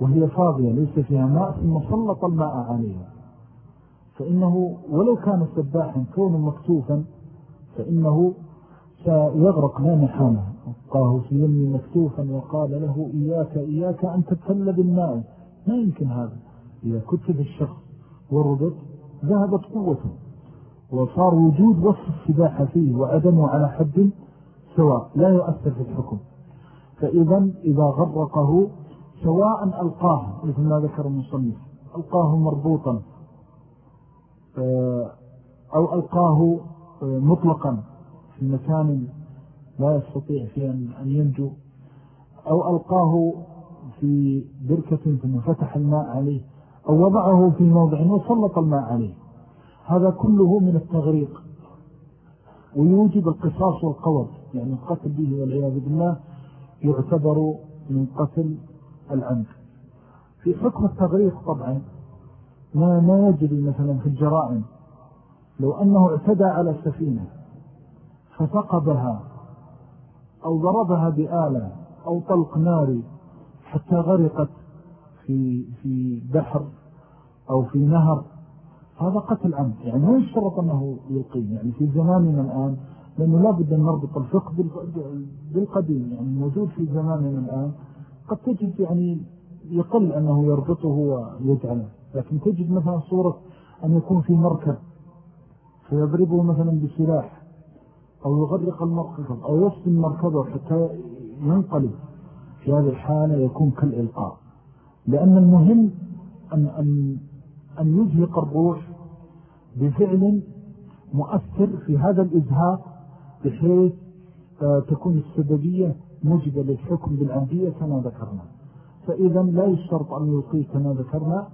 وهي فاضية ليس فيها ماء ثم سلط الماء عليها فإنه ولو كان سباحا كون مكتوفا فإنه سيغرق لا محامة ألقاه في يمي مكتوفا وقال له إياك إياك أن تبتل بالماء. ما يمكن هذا. إذا كتب الشخص وربط ذهبت قوته. وصار وجود وصف السباحة فيه وعدمه على حد سواء لا يؤثر في الحكم. فإذا إذا غرقه سواء ألقاه مثل ما ذكر المصنف ألقاه مربوطا آه، أو ألقاه آه، مطلقا في مكان لا يستطيع فيه أن ينجو أو ألقاه في بركة ثم فتح الماء عليه أو وضعه في موضع وسلط الماء عليه. هذا كله من التغريق. ويوجب القصاص والقوض. يعني القتل به والعياذ بالله يعتبر من قتل العمد. في حكم التغريق طبعا ما ما يجري مثلا في الجرائم. لو أنه اعتدى على سفينة فثقبها أو ضربها بآلة أو طلق ناري حتى غرقت في, في بحر أو في نهر هذا قتل عمد يعني ما يشترط أنه يلقيه. يعني في زماننا الآن لأنه لا بد أن نربط الفقه بالقديم. يعني موجود في زماننا الآن قد تجد يعني يقل أنه يربطه ويجعله. لكن تجد مثلا صورة أن يكون في مركب فيضربه مثلا بسلاح أو يغرق المركب أو يصل المركبة حتى ينقلب. في هذه الحالة يكون بفعل مؤثر في هذا الإزهاق بحيث آه، تكون السببية مجبة للحكم بالعمدية كما ذكرنا. فإذا لا يشترط أن يلقيه كما ذكرنا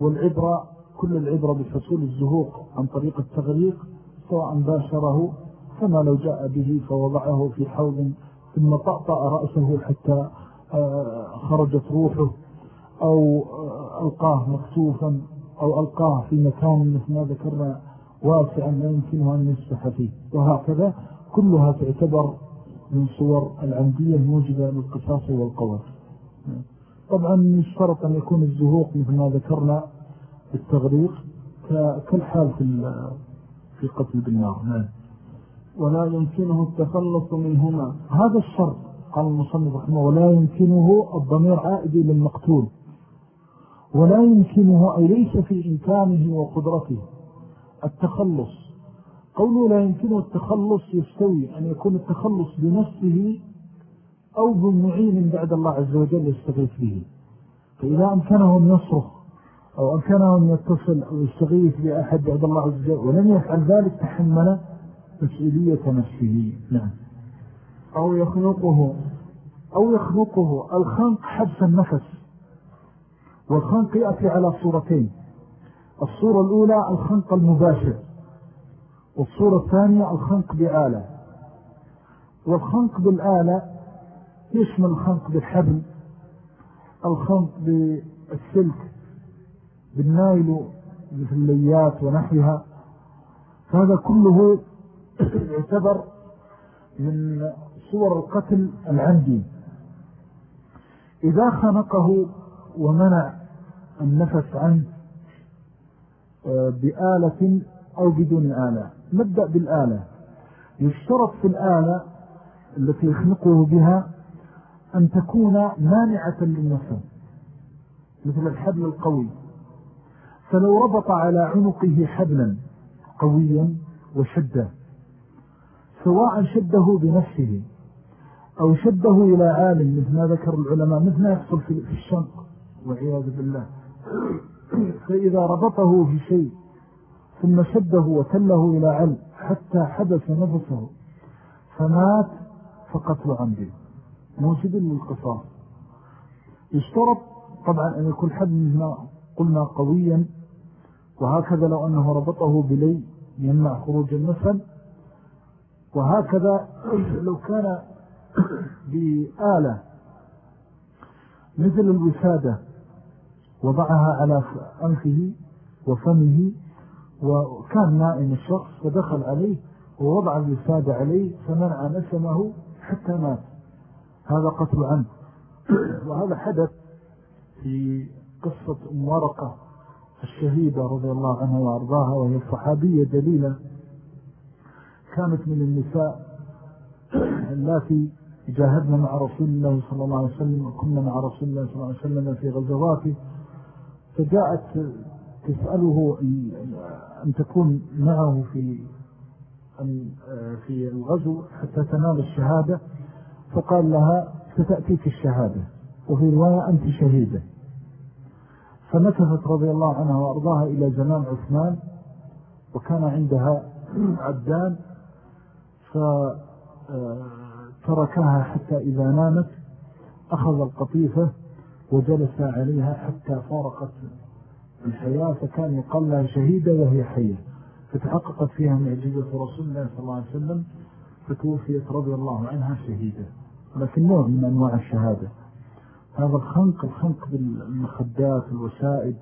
والعبرة كل العبرة بحصول الزهوق عن طريق التغريق سواء باشره كما لو جاء به فوضعه في حوض ثم طأطأ رأسه حتى آه، خرجت روحه أو آه، ألقاه مكتوفا أو ألقاه في مكان مثل ما ذكرنا واسعا لا يمكنه أن يسبح فيه. وهكذا كلها تعتبر من صور العمدية الموجبة للقصاص والقوات. طبعا يشترط أن يكون الزهوق مثل ما ذكرنا بالتغريق كالحال في في قتل بالنار. نعم. ولا يمكنه التخلص منهما. هذا الشرط قال المصنف رحمه ولا يمكنه الضمير عائد للمقتول. ولا يمكنه أي ليس في إمكانه وقدرته. التخلص. قوله لا يمكنه التخلص يستوي أن يكون التخلص بنفسه أو بالمعين بعد الله عز وجل يستغيث به. فإذا أمكنه أن يصرخ أو أمكنه أن يتصل أو يستغيث بأحد بعد الله عز وجل ولم يفعل ذلك تحمل مسؤولية نفسه. نعم. أو يخنقه أو يخنقه. الخنق حبس النفس. والخنق يأتي على صورتين. الصورة الأولى الخنق المباشر والصورة الثانية الخنق بآلة. والخنق بالآلة يشمل الخنق بالحبل الخنق بالسلك بالنايل مثل الليات ونحوها. فهذا كله [COUGHS] يعتبر من صور القتل العمدي إذا خنقه ومنع النفس عنه آه، بآلة أو بدون آلة. نبدأ بالآلة. يشترط في الآلة التي يخنقه بها أن تكون مانعة للنفس مثل الحبل القوي. فلو ربط على عنقه حبلا قويا وشده سواء شده بنفسه أو شده إلى عالم مثل ما ذكر العلماء مثل ما يحصل في الشنق والعياذ بالله. فإذا ربطه بشيء ثم شده وتله إلى علم حتى حدث نفسه فمات فقتل عمده موجد للقصاص. يشترط طبعا أن يكون حد مما قلنا قويا وهكذا لو أنه ربطه بلي يمنع خروج النسل وهكذا لو كان بآلة مثل الوسادة وضعها على أنفه وفمه وكان نائم الشخص فدخل عليه ووضع الوسادة عليه فمنع نسمه حتى مات. هذا قتل عنه [CLEARS THROAT] وهذا حدث في قصة أم ورقة الشهيدة رضي الله عنها وأرضاها وهي صحابية دليلة كانت من النساء [CLEARS THROAT] التي جاهدنا مع رسول الله صلى الله عليه وسلم وكنا مع رسول الله صلى الله عليه وسلم في غزواته. فجاءت تسأله أن تكون معه في في الغزو حتى تنال الشهادة فقال لها ستأتيك الشهادة وفي رواية أنت شهيدة. فمكثت رضي الله عنها وأرضاها إلى زمان عثمان وكان عندها عبدان فتركها حتى إذا نامت أخذ القطيفة وجلس عليها حتى فارقت الحياة فكان يقال لها شهيدة وهي حية. فتحققت فيها معجزة رسول الله صلى الله عليه وسلم فتوفيت رضي الله عنها شهيدة. لكن نوع من أنواع الشهادة. هذا الخنق الخنق بالمخدات الوسائد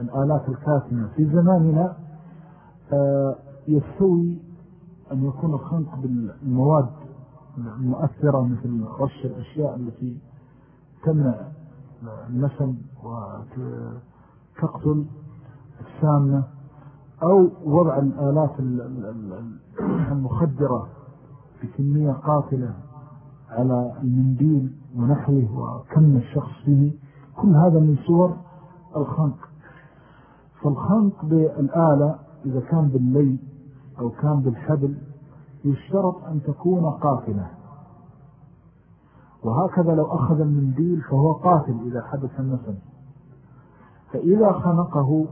الآلات الكاتمة. في زماننا آه، يستوي أن يكون الخنق بالمواد المؤثرة مثل رش الأشياء التي تمنع النسم وتقتل السامنة أو وضع الآلات المخدرة بكمية قاتلة على المنديل ونحوه وكم الشخص فيه. كل هذا من صور الخنق. فالخنق بالآلة إذا كان بالليل أو كان بالحبل يشترط أن تكون قاتلة. وهكذا لو أخذ المنديل فهو قاتل إذا حدث النسم فإذا خنقه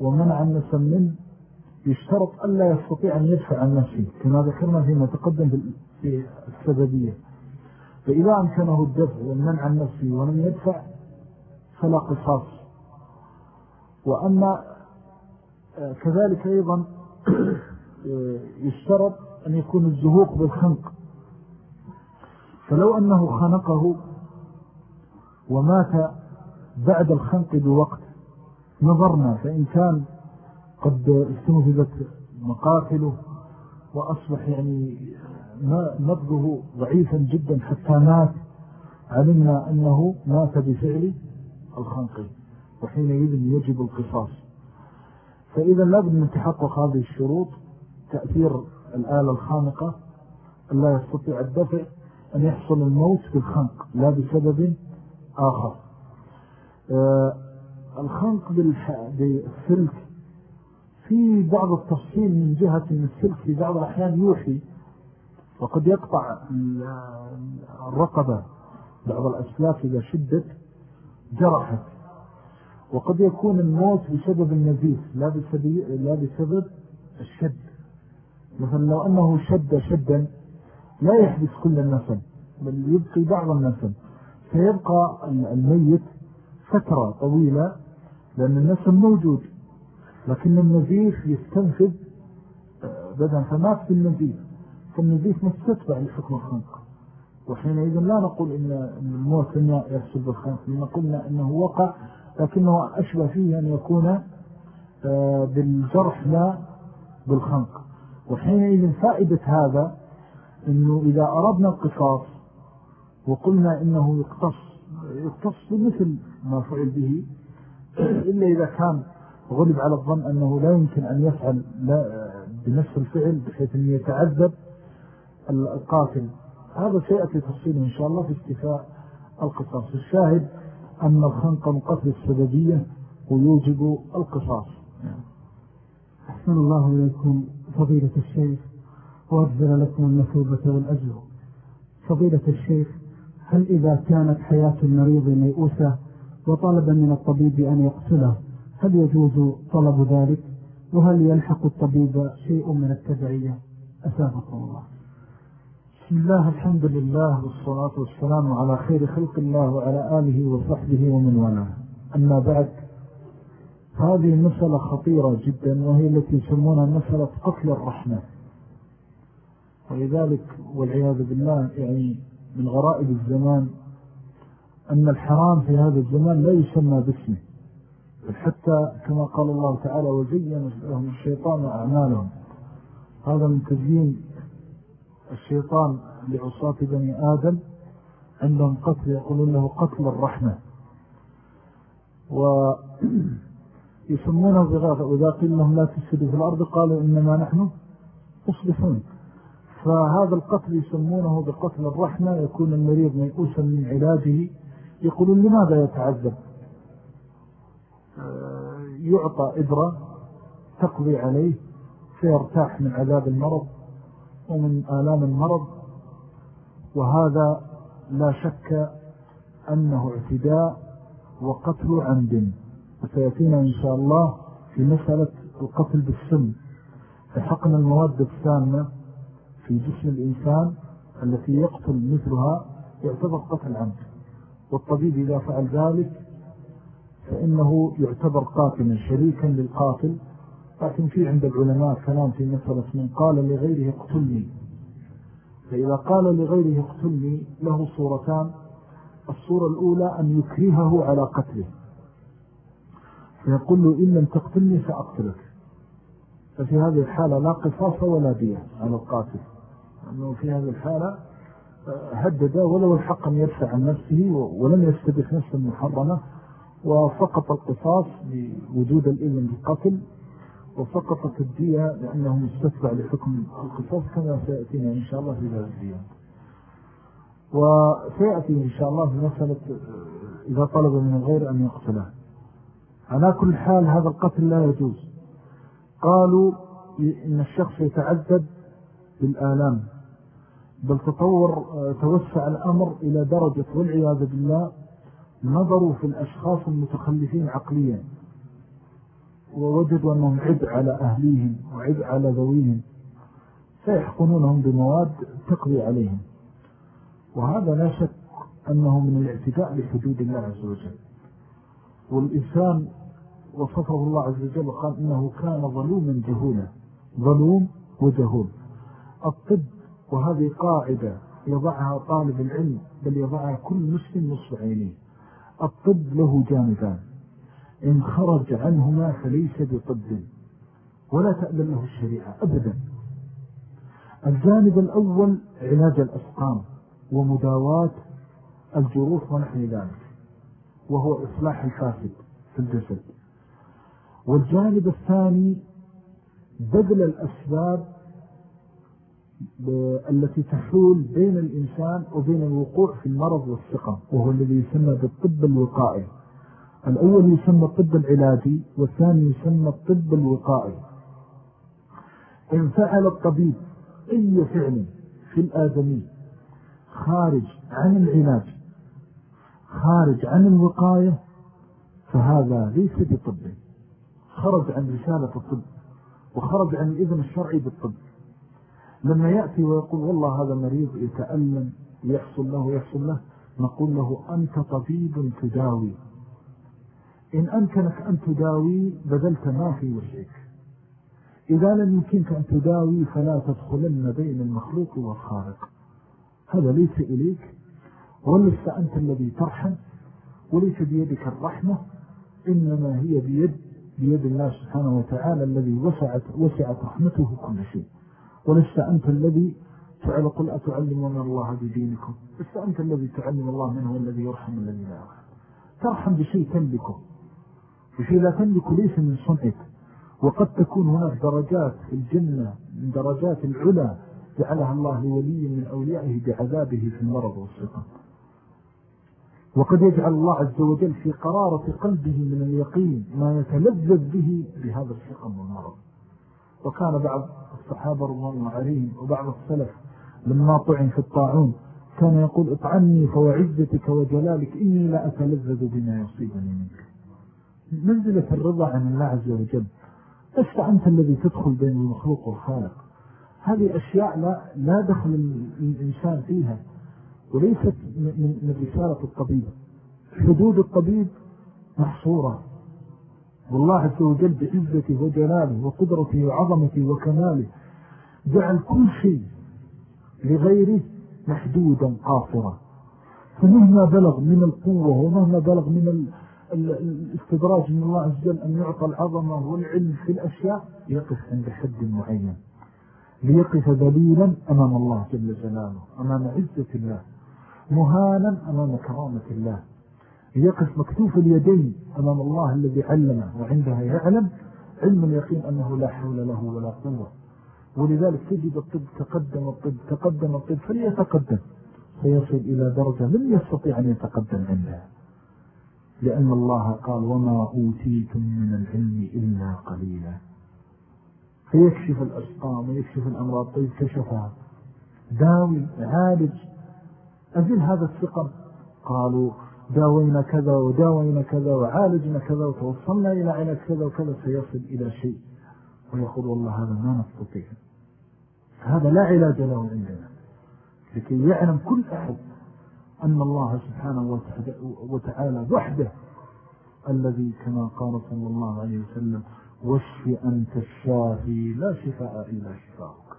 ومنع النسم منه يشترط ألا يستطيع أن يدفع عن نفسه كما ذكرنا فيما تقدم في السببية. فإذا أمكنه الدفع والمنع عن نفسه ولم يدفع فلا قصاص. وأما آه، كذلك أيضا [CLEARS THROAT] آه، يشترط أن يكون الزهوق بالخنق. فلو أنه خنقه ومات بعد الخنق بوقت نظرنا فإن كان قد استنفذت مقاتله وأصبح يعني نبضه ضعيفا جدا حتى مات علمنا أنه مات بفعل الخنق وحينئذ يجب القصاص. فإذا لابد من تحقق هذه الشروط تأثير الآلة الخانقة لا يستطيع الدفع أن يحصل الموت بالخنق لا بسبب آخر. آه الخنق بالسلك في بعض التفصيل من جهة من السلك في بعض الأحيان يوحي وقد يقطع الرقبة بعض الأسلاك إذا شدت جرحت. وقد يكون الموت بسبب النزيف لا بسبب, لا بسبب الشد. مثلا لو أنه شد شدا لا يحدث كل النسل بل يبقي بعض النسل فيبقى الميت فترة طويلة لأن النسل موجود لكن النزيف يستنفذ آه، بدن فمات بالنزيف. فالنزيف مستتبع لحكم الخنق وحينئذ لا نقول إن الموت لم يحصل بالخنق لما قلنا أنه وقع لكنه أشبه فيه أن يكون آه، بالجرح لا بالخنق وحينئذ فائدة هذا أنه إذا أردنا القصاص وقلنا إنه يقتص يقتص مثل ما فعل به [CLEARS THROAT] إلا إذا كان غلب على الظن أنه لا يمكن أن يفعل بنفس الفعل بحيث أن يتعذب القاتل. هذا سيأتي تفصيله إن شاء الله في استفاء القصاص. الشاهد أن الخنق مقتل السببية ويوجب القصاص. أحسن الله إليكم فضيلة الشيخ. وأجزل لكم المثوبة والأجر. فضيلة الشيخ هل إذا كانت حياة المريض ميؤوسة وطلب من الطبيب أن يقتله هل يجوز طلب ذلك؟ وهل يلحق الطبيب شيء من التبعية أسابقه الله. بسم الله الحمد لله والصلاة والسلام على خير خلق الله وعلى آله وصحبه ومن والاه. أما بعد هذه المسألة خطيرة جدا وهي التي يسمونها مسألة قتل الرحمة. ولذلك والعياذ بالله يعني من غرائب الزمان أن الحرام في هذا الزمان لا يسمى باسمه. حتى كما قال الله تعالى وزين لهم الشيطان أعمالهم. هذا من تزيين الشيطان لعصاة بني آدم عندهم قتل يقولون له قتل الرحمة. ويسمونه [CLEARS THROAT] بغاثة وإذا قيل لهم لا تفسدوا في الأرض قالوا إنما نحن مصلحون. فهذا القتل يسمونه بقتل الرحمة يكون المريض ميؤوسا من علاجه. يقولون لماذا يتعذب؟ يعطى إبرة تقضي عليه فيرتاح من عذاب المرض ومن آلام المرض. وهذا لا شك أنه اعتداء وقتل عمد. وسيأتينا إن شاء الله في مسألة القتل بالسم. فحقنا المواد السامة في جسم الإنسان التي يقتل مثلها يعتبر قتل عمد. والطبيب إذا فعل ذلك فإنه يعتبر قاتلا شريكا للقاتل. لكن في عند العلماء كلام في مسألة من قال لغيره اقتلني. فإذا قال لغيره اقتلني له صورتان. الصورة الأولى أن يكرهه على قتله. فيقول له إن لم تقتلني سأقتلك. ففي هذه الحالة لا قصاص ولا دية على القاتل. أنه في هذه الحالة هدد ولو الحق أن يدفع عن نفسه ولم يستبح نفسه محرمة وسقط القصاص بوجود الإذن بالقتل وسقطت الدية لأنه مستتبع لحكم القصاص كما سيأتينا إن شاء الله في ذلك الدية وسيأتي إن شاء الله في مسألة إذا طلب من الغير أن يقتله. على كل حال هذا القتل لا يجوز. قالوا إن الشخص يتعذب بالآلام. بل تطور توسع الأمر إلى درجة والعياذ بالله نظروا في الأشخاص المتخلفين عقليا ووجدوا أنهم عبء على أهليهم وعبء على ذويهم سيحقنونهم بمواد تقضي عليهم. وهذا لا شك أنه من الاعتداء لحدود الله عز وجل. والإنسان وصفه الله عز وجل وقال إنه كان ظلوما جهولا ظلوم وجهول. الطب وهذه قاعدة يضعها طالب العلم بل يضعها كل مسلم نصف عينيه. الطب له جانبان. إن خرج عنهما فليس بطب. ولا تأذن له الشريعة أبدا. الجانب الأول علاج الأسقام ومداواة الجروح ونحن ذلك وهو إصلاح الفاسد في الجسد. والجانب الثاني بذل الأسباب التي تحول بين الإنسان وبين الوقوع في المرض والسقم وهو الذي يسمى بالطب الوقائي. الأول يسمى الطب العلاجي والثاني يسمى الطب الوقائي. إن فعل الطبيب أي فعل في الآدمي خارج عن العلاج خارج عن الوقاية فهذا ليس بطب. خرج عن رسالة الطب وخرج عن الإذن الشرعي بالطب. لما يأتي ويقول والله هذا مريض يتألم يحصل له يحصل له نقول له أنت طبيب تداوي. إن أمكنك أن تداوي بذلت ما في وجهك. إذا لم يمكنك أن تداوي فلا تدخلن بين المخلوق والخالق. هذا ليس إليك ولست أنت الذي ترحم وليس بيدك الرحمة إنما هي بيد بيد الله سبحانه وتعالى الذي وسعت, وسعت رحمته كل شيء. ولست أنت الذي فعل قل أتعلمون الله بدينكم؟ لست أنت الذي تعلم الله منه الذي يرحم الذي لا يرحم ترحم بشيء تملكه. بشيء لا تملك ليس من صنعك. وقد تكون هناك درجات في الجنة من درجات العلا جعلها الله لولي من أوليائه بعذابه في المرض والسقم. وقد يجعل الله عز وجل في قرارة قلبه من اليقين ما يتلذذ به بهذا السقم والمرض. وكان بعض الصحابة رضوان الله عليهم وبعض السلف لما طعن في الطاعون كان يقول اطعني فوعزتك وجلالك إني لا أتلذذ بما يصيبني منك. منزلة الرضا عن الله عز وجل. لست أنت الذي تدخل بين المخلوق والخالق. هذه أشياء لا, لا دخل الإنسان فيها. وليست من رسالة الطبيب. حدود الطبيب محصورة. والله عز وجل بعزته وجلاله وقدرته وعظمته وكماله جعل كل شيء لغيره محدودا قاصرا فمهما بلغ من القوة ومهما بلغ من الاستدراج من الله عز وجل أن يعطى العظمة والعلم في الأشياء يقف عند حد معين. ليقف ذليلا أمام الله جل جلاله أمام عزة الله مهانا أمام كرامة الله. ليقف مكتوف اليدين أمام الله الذي علمه وعندها يعلم علم اليقين أنه لا حول له ولا قوة. ولذلك تجد الطب تقدم الطب تقدم الطب فليتقدم. سيصل إلى درجة لم يستطيع أن يتقدم عندها لأن الله قال وما أوتيتم من العلم إلا قليلا. فيكشف الأسقام ويكشف الأمراض طيب كشفها داوي عالج. أزل هذا الثقم قالوا داوينا كذا وداوينا كذا وعالجنا كذا وتوصلنا إلى علاج كذا وكذا سيصل إلى شيء. ويقول والله هذا ما نستطيع. هذا لا علاج له عندنا. لكي يعلم كل أحد أن الله سبحانه وتعالى وحده الذي كما قال صلى الله عليه وسلم واشف أنت الشافي لا شفاء إلا شفاءك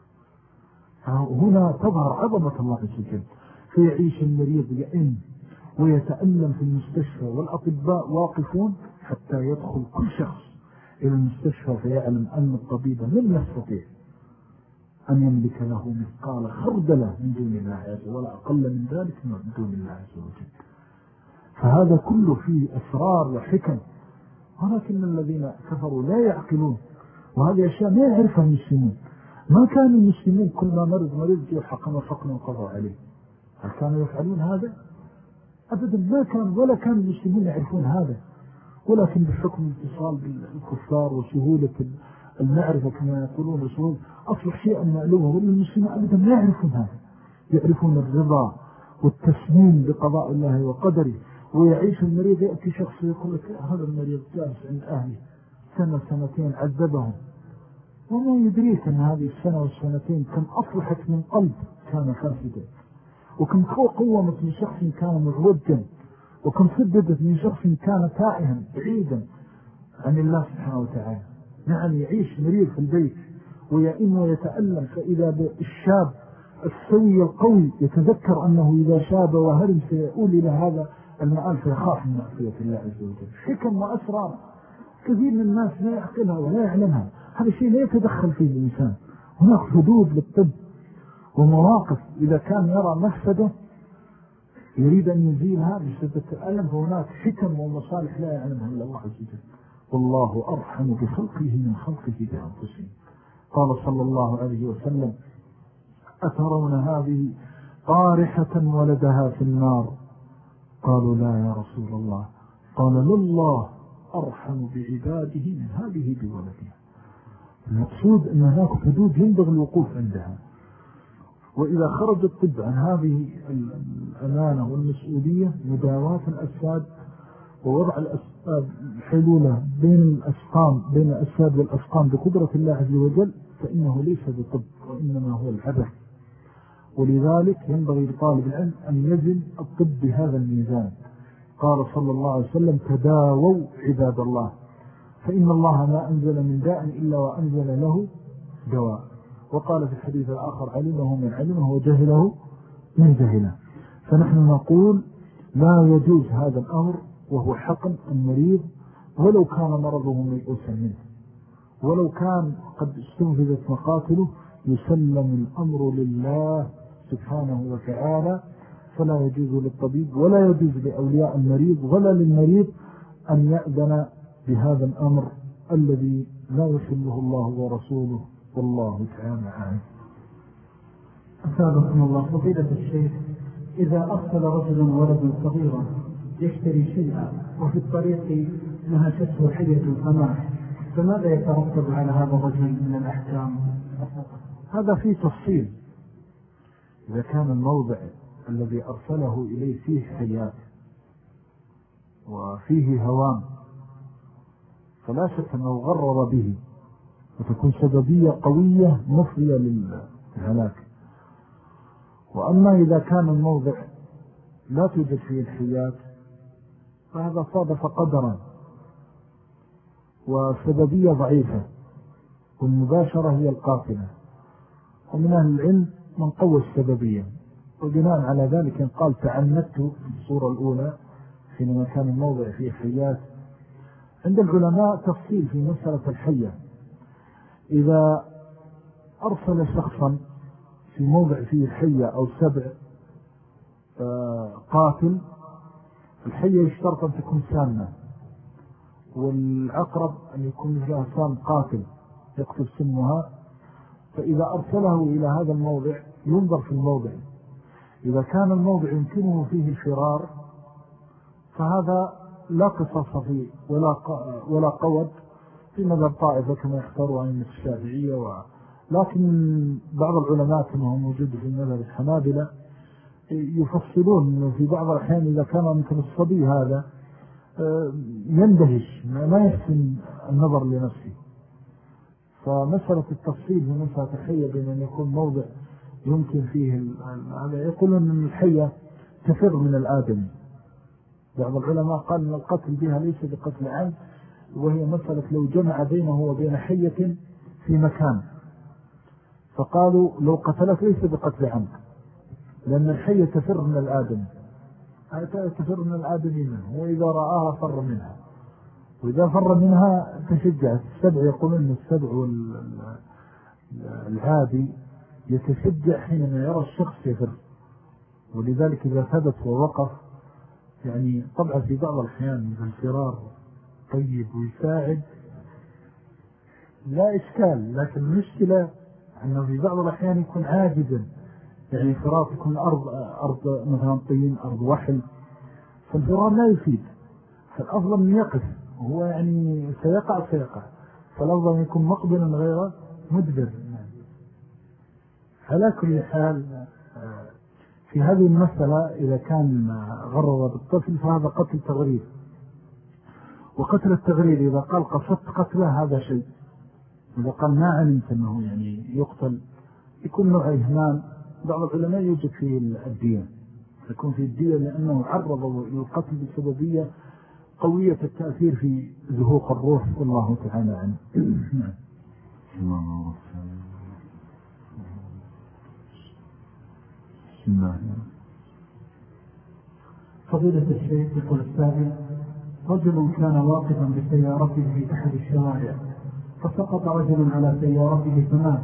هنا تظهر عظمة الله عز وجل فيعيش المريض يئن ويتألم في المستشفى والأطباء واقفون حتى يدخل كل شخص إلى المستشفى فيعلم أن الطبيب لم يستطيع أن يملك له مثقال خردلة من دون الله عز وجل ولا أقل من ذلك من دون الله عز وجل. فهذا كله فيه أسرار وحكم. ولكن الذين كفروا لا يعقلون وهذه أشياء ما يعرفها المسلمين ما كانوا المسلمين كل ما مرض مرض يحقن وحقنا وقضوا عليه. هل كانوا يفعلون هذا؟ أبدا ما كان ولا كان المسلمين يعرفون هذا. ولكن بحكم الاتصال بالكفار وسهولة المعرفة كما يقولون وسهولة أصبح شيئا معلومة ولا المسلمين أبدا ما يعرفون هذا. يعرفون الرضا والتسليم بقضاء الله وقدره. ويعيش المريض يأتي شخص يقول لك هذا المريض جالس عند أهله سنة سنتين عذبهم. وما يدريك أن هذه السنة والسنتين كم أصلحت من قلب كان فاسدا. وكم قومت من شخص كان معوجا وكم سددت من شخص كان تائها بعيدا عن الله سبحانه وتعالى. نعم يعيش مريض في البيت ويئن ويتألم فإذا بالشاب السوي القوي يتذكر أنه إذا شاب وهرم سيقول إلى هذا المآل فيخاف من معصية الله عز وجل. حكم وأسرار كثير من الناس لا يعقلها ولا يعلمها. هذا الشيء لا يتدخل فيه الإنسان. هناك حدود للطب. ومواقف إذا كان يرى مفسدة يريد أن يزيلها بشدة الألم فهناك حكم ومصالح لا يعلمها إلا الله عز وجل. والله أرحم بخلقه من خلقه بأنفسهم قال صلى الله عليه وسلم أترون هذه طارحة ولدها في النار؟ قالوا لا يا رسول الله. قال لله أرحم بعباده من هذه بولدها المقصود أن هناك حدود ينبغي الوقوف عندها. وإذا خرج الطب عن هذه الأمانة والمسؤولية مداواة الأسفاد ووضع الأسفاد حلولة بين الأسقام بين الأسفاد والأسقام بقدرة الله عز وجل فإنه ليس بطب وإنما هو العبث. ولذلك ينبغي لطالب العلم أن يزن الطب بهذا الميزان. قال صلى الله عليه وسلم تداووا عباد الله فإن الله ما أنزل من داء إلا وأنزل له دواء. وقال في الحديث الآخر علمه من علمه وجهله من جهله. فنحن نقول لا يجوز هذا الأمر وهو حقن المريض ولو كان مرضه ميؤوسا منه. ولو كان قد استنفذت مقاتله يسلم الأمر لله سبحانه وتعالى فلا يجوز للطبيب ولا يجوز لأولياء المريض ولا للمريض أن يأذن بهذا الأمر الذي لا يحله الله ورسوله. والله تعالى عام أسابقنا الله فضيلة الشيخ إذا أرسل رجل ولد صغيرا يشتري شيئا وفي الطريق نهشته حية فماح فماذا يترتب على هذا الرجل من الأحكام؟ هذا فيه تفصيل. إذا كان الموضع الذي أرسله إليه فيه حياة وفيه هوام فلا شك أنه غرر به. وتكون سببية قوية مفضية للهلاك. وأما إذا كان الموضع لا توجد فيه الحياة فهذا صادف قدرا وسببية ضعيفة والمباشرة هي القاتلة. ومن أهل العلم من قوى السببية. وبناء على ذلك قال تعنت في الصورة الأولى حينما كان الموضع فيه حيات عند العلماء تفصيل في مسألة الحية. إذا أرسل شخصا في موضع فيه حية أو سبع آه، قاتل الحية يشترط أن تكون سامة والعقرب أن يكون لها سام قاتل يقتل سمها. فإذا أرسله إلى هذا الموضع ينظر في الموضع. إذا كان الموضع يمكنه فيه الفرار فهذا لا قصص فيه ولا, ولا قود. في مذهب طائفة كما يختاروا عن الشافعية و... لكن بعض العلماء كما هو موجود في المذهب الحنابلة يفصلون أنه في بعض الأحيان إذا كان مثل الصبي هذا آه، يندهش ما يحسن النظر لنفسه. فمسألة التفصيل في مسألة الحية بين أن يكون موضع يمكن فيه يقولون أن الحية تفر من الآدم بعض العلماء قال أن القتل بها ليس بقتل عام وهي مسألة لو جمع بينه وبين حية في مكان. فقالوا لو قتلت ليس بقتل عام لأن الحية تفر من الآدم. تفر من الآدم منه وإذا رآها فر منها. وإذا فر منها تشجع. السبع يقولون السبع العادي يتشجع حينما يرى الشخص يفر. ولذلك إذا ثبت ووقف يعني طبعا في بعض الأحيان الفرار طيب ويساعد. لا إشكال لكن المشكلة أنه في بعض الأحيان يكون عاجزا. يعني فرار يكون أرض, أرض مثلا طين أرض وحل. فالفرار لا يفيد. فالأفضل أن يقف. هو يعني سيقع سيقع. فالأفضل يكون مقبلا غير مدبر. على كل حال في هذه المسألة إذا كان غرر بالطفل فهذا قتل تغريب. وقتل التغرير إذا قال قصدت قتله هذا شيء. إذا قال ما علمت أنه يعني يقتل. يكون نوع إهمال. بعض العلماء يوجد في الدية يكون في الدية لأنه عرض للقتل بسببية قوية التأثير في زهوق الروح. والله تعالى عنه. بسم الله فضيلة الشيخ يقول السائل رجل كان واقفا بسيارته في أحد الشوارع فسقط رجل على سيارته فمات.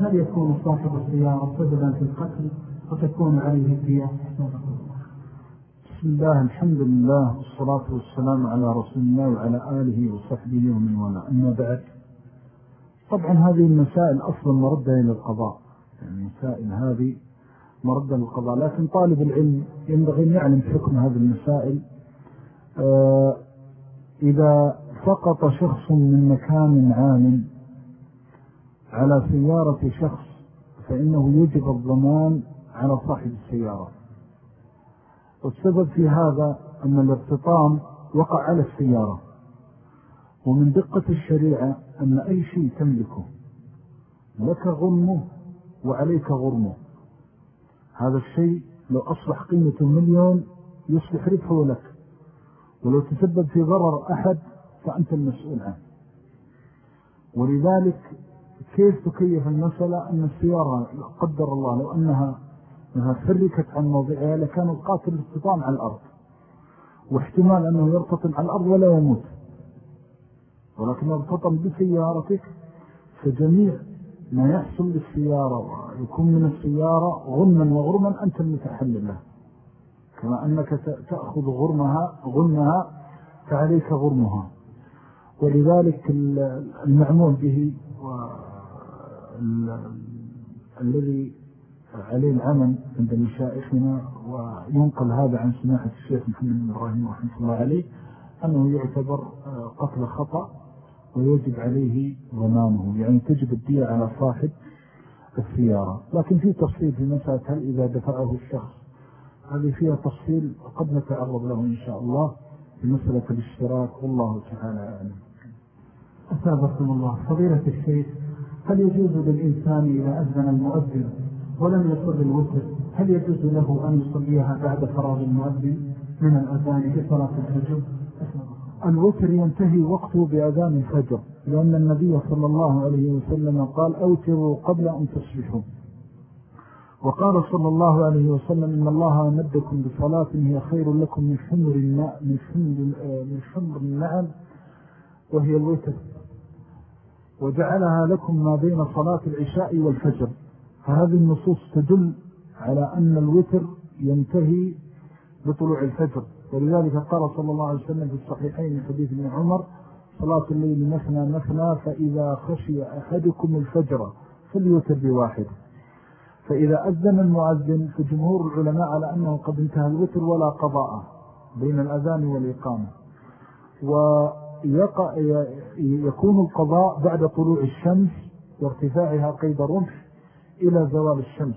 هل يكون صاحب السيارة سببا في القتل وتكون عليه الدية؟ بسم الله الحمد لله والصلاة والسلام على رسول الله وعلى آله وصحبه ومن ولا أما بعد طبعا هذه المسائل أصلا مردة إلى القضاء. يعني المسائل هذه مردة للقضاء لكن طالب العلم ينبغي أن يعلم حكم هذه المسائل. إذا سقط شخص من مكان عام على سيارة شخص فإنه يجب الضمان على صاحب السيارة. والسبب في هذا أن الارتطام وقع على السيارة. ومن دقة الشريعة أن أي شيء تملكه لك غرمه وعليك غرمه. هذا الشيء لو أصبح قيمته مليون يصبح ربحه لك. ولو تسبب في ضرر أحد فأنت المسؤول عنه. ولذلك كيف تكيف المسألة؟ أن السيارة قدر الله لو أنها أنها فركت عن موضعها لكان القاتل استطام على الأرض. واحتمال أنه يرتطم على الأرض ولا يموت. ولكن ارتطم بسيارتك فجميع ما يحصل للسيارة ويكون من السيارة غنما وغرما أنت المتحمل له. كما أنك تأخذ غرمها غنها فعليك غرمها. ولذلك المعمول به الذي عليه العمل عند مشائخنا وينقل هذا عن سماحة الشيخ محمد بن إبراهيم رحمة الله عليه أنه يعتبر قتل خطأ ويجب عليه ضمانه يعني تجب الدية على صاحب السيارة. لكن في تفصيل في مسألة هل إذا دفعه الشخص هذه فيها تفصيل قد نتعرض له إن شاء الله في مسألة الاشتراك. والله تعالى أعلم. أثابكم الله. فضيلة الشيخ هل يجوز للإنسان إذا أذن المؤذن ولم يصل الوتر هل يجوز له أن يصليها بعد فراغ المؤذن من الأذان في صلاة الفجر؟ الوتر ينتهي وقته بأذان الفجر لأن النبي صلى الله عليه وسلم قال أوتروا قبل أن تصبحوا وقال صلى الله عليه وسلم إن الله أمدكم بصلاة هي خير لكم من حمر الماء من حمر, من حمر النعم وهي الوتر. وجعلها لكم ما بين صلاة العشاء والفجر. فهذه النصوص تدل على أن الوتر ينتهي بطلوع الفجر. ولذلك قال صلى الله عليه وسلم في الصحيحين حديث ابن عمر صلاة الليل مثنى مثنى فإذا خشي أحدكم الفجر فليوتر بواحد. فإذا أذن المؤذن فجمهور العلماء على أنه قد انتهى الوتر ولا قضاء بين الأذان والإقامة. ويكون القضاء بعد طلوع الشمس وارتفاعها قيد رمح إلى زوال الشمس.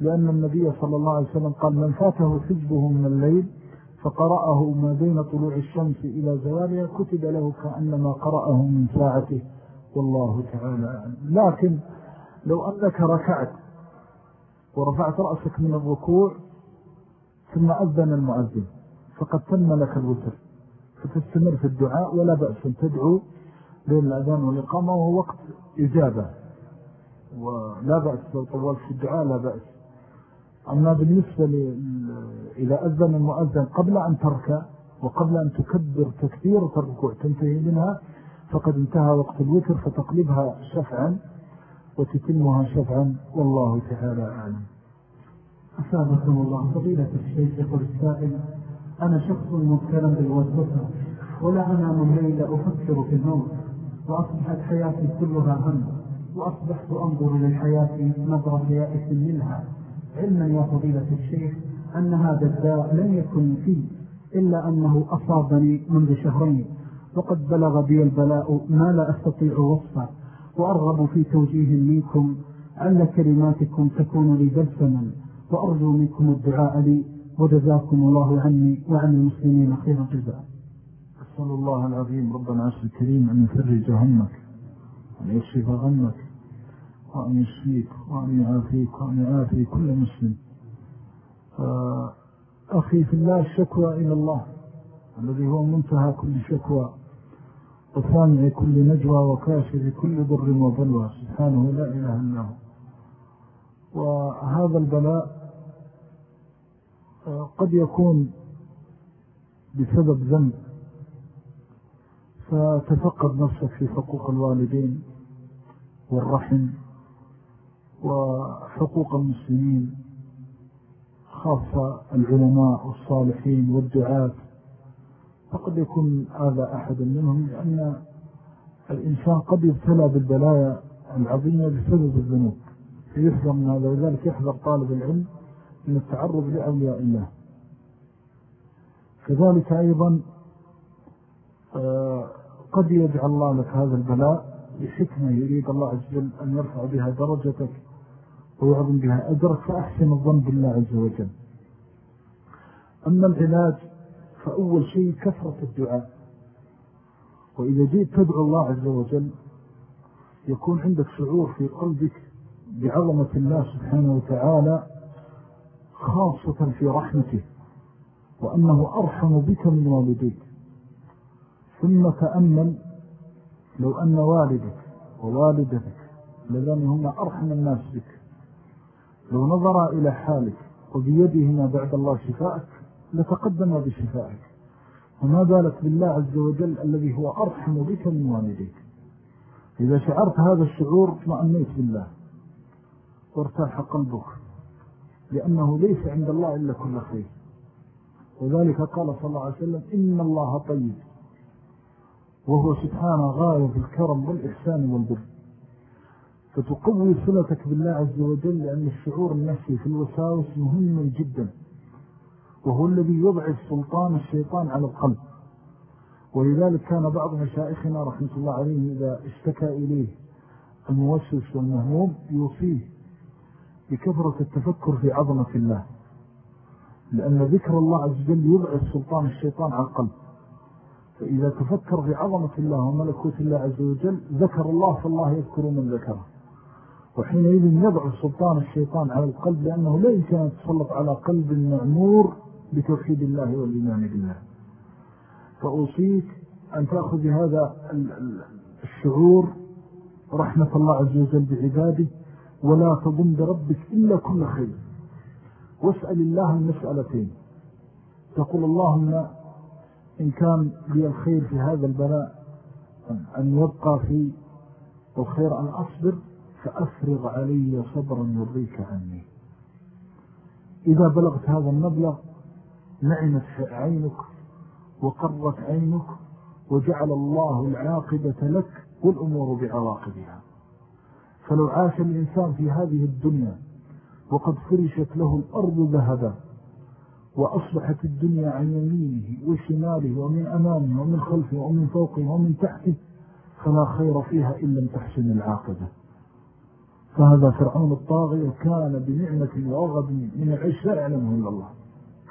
لأن النبي صلى الله عليه وسلم قال من فاته حزبه من الليل فقرأه ما بين طلوع الشمس إلى زوالها كتب له كأنما قرأه من ساعته والله تعالى لكن لو أنك ركعت ورفعت رأسك من الركوع ثم أذن المؤذن. فقد تم لك الوتر. فتستمر في الدعاء ولا بأس أن تدعو بين الأذان والإقامة وهو وقت إجابة. ولا بأس لو طولت في الدعاء لا بأس. أما بالنسبة إذا أذن المؤذن قبل أن تركع وقبل أن تكبر تكبيرة الركوع تنتهي منها فقد انتهى وقت الوتر فتقلبها شفعا. وتتمها شفعا والله تعالى أعلم. أسابكم الله. فضيلة الشيخ يقول السائل أنا شخص مبتلا بالوسوسة ولا أنام الليل أفكر في الموت وأصبحت حياتي كلها هم وأصبحت أنظر للحياة نظرة يائس منها. علما يا فضيلة الشيخ أن هذا الداء لم يكن فيه إلا أنه أصابني منذ شهرين وقد بلغ بي البلاء ما لا أستطيع وصفه. وأرغب في توجيه منكم أن كلماتكم تكون لي بلسما وأرجو منكم الدعاء لي وجزاكم الله عني وعن المسلمين خير الجزاء. أسأل الله العظيم رب العرش الكريم أن يفرج همك وأن يشفي غمك وأن يشفيك وأن يعافيك وأن يعافي كل مسلم. أخي في الله الشكوى إلى الله الذي هو منتهى كل شكوى. وثانع كل نجوى وكاشف كل ضر وبلوى. سبحانه لا إله إلا هو. وهذا البلاء قد يكون بسبب ذنب. فتفقد نفسك في حقوق الوالدين والرحم وحقوق المسلمين خاصة العلماء والصالحين والدعاة. فقد يكون هذا أحد منهم لأن الإنسان قد يبتلى بالبلايا العظيمة بسبب الذنوب. فيحذر من هذا وذلك يحذر طالب العلم من التعرض لأولياء الله. كذلك أيضا آه، قد يجعل الله لك هذا البلاء بحكمة يريد الله عز وجل أن يرفع بها درجتك ويعظم بها أجرك فأحسن الظن بالله عز وجل. أما العلاج فأول شيء كثرة الدعاء. وإذا جيت تدعو الله عز وجل يكون عندك شعور في قلبك بعظمة الله سبحانه وتعالى خاصة في رحمته وأنه أرحم بك من والديك. ثم تأمل لو أن والدك ووالدتك لذان هم أرحم الناس بك. لو نظر إلى حالك وبيدهما بعد الله شفاءك لتقدم بشفائك. وما بالك بالله عز وجل الذي هو أرحم بك من والديك. إذا شعرت هذا الشعور اطمأنيت بالله. وارتاح قلبك. لأنه ليس عند الله إلا كل خير. وذلك قال صلى الله عليه وسلم إن الله طيب. وهو سبحانه غاية في الكرم والإحسان والبر. فتقوي صلتك بالله عز وجل لأن الشعور النفسي في الوساوس مهم جدا. وهو الذي يضعف سلطان الشيطان على القلب. ولذلك كان بعض مشائخنا رحمة الله عليه إذا اشتكى إليه الموسوس والمهموم يوصيه بكثرة التفكر في عظمة الله. لأن ذكر الله عز وجل يضعف سلطان الشيطان على القلب. فإذا تفكر في عظمة الله وملكوت الله عز وجل ذكر الله فالله يذكر من ذكره. وحينئذ يضعف سلطان الشيطان على القلب لأنه لا يمكن أن تسلط على قلب معمور بتوحيد الله والإيمان بالله. فأوصيك أن تأخذ هذا الشعور رحمة الله عز وجل بعباده ولا تظن بربك إلا كل خير. واسأل الله المسألتين. تقول اللهم إن كان لي الخير في هذا البلاء أن يبقى في الخير أن أصبر فأفرغ علي صبرا يرضيك عني. إذا بلغت هذا المبلغ نعمت عينك وقرت عينك وجعل الله العاقبة لك والأمور بعواقبها. فلو عاش الإنسان في هذه الدنيا وقد فرشت له الأرض ذهبا وأصبحت الدنيا عن يمينه وشماله ومن أمامه ومن خلفه ومن فوقه ومن تحته فلا خير فيها إلا لم تحسن العاقبة. فهذا فرعون الطاغي كان بنعمة وغض من العيش لا يعلمه إلا الله.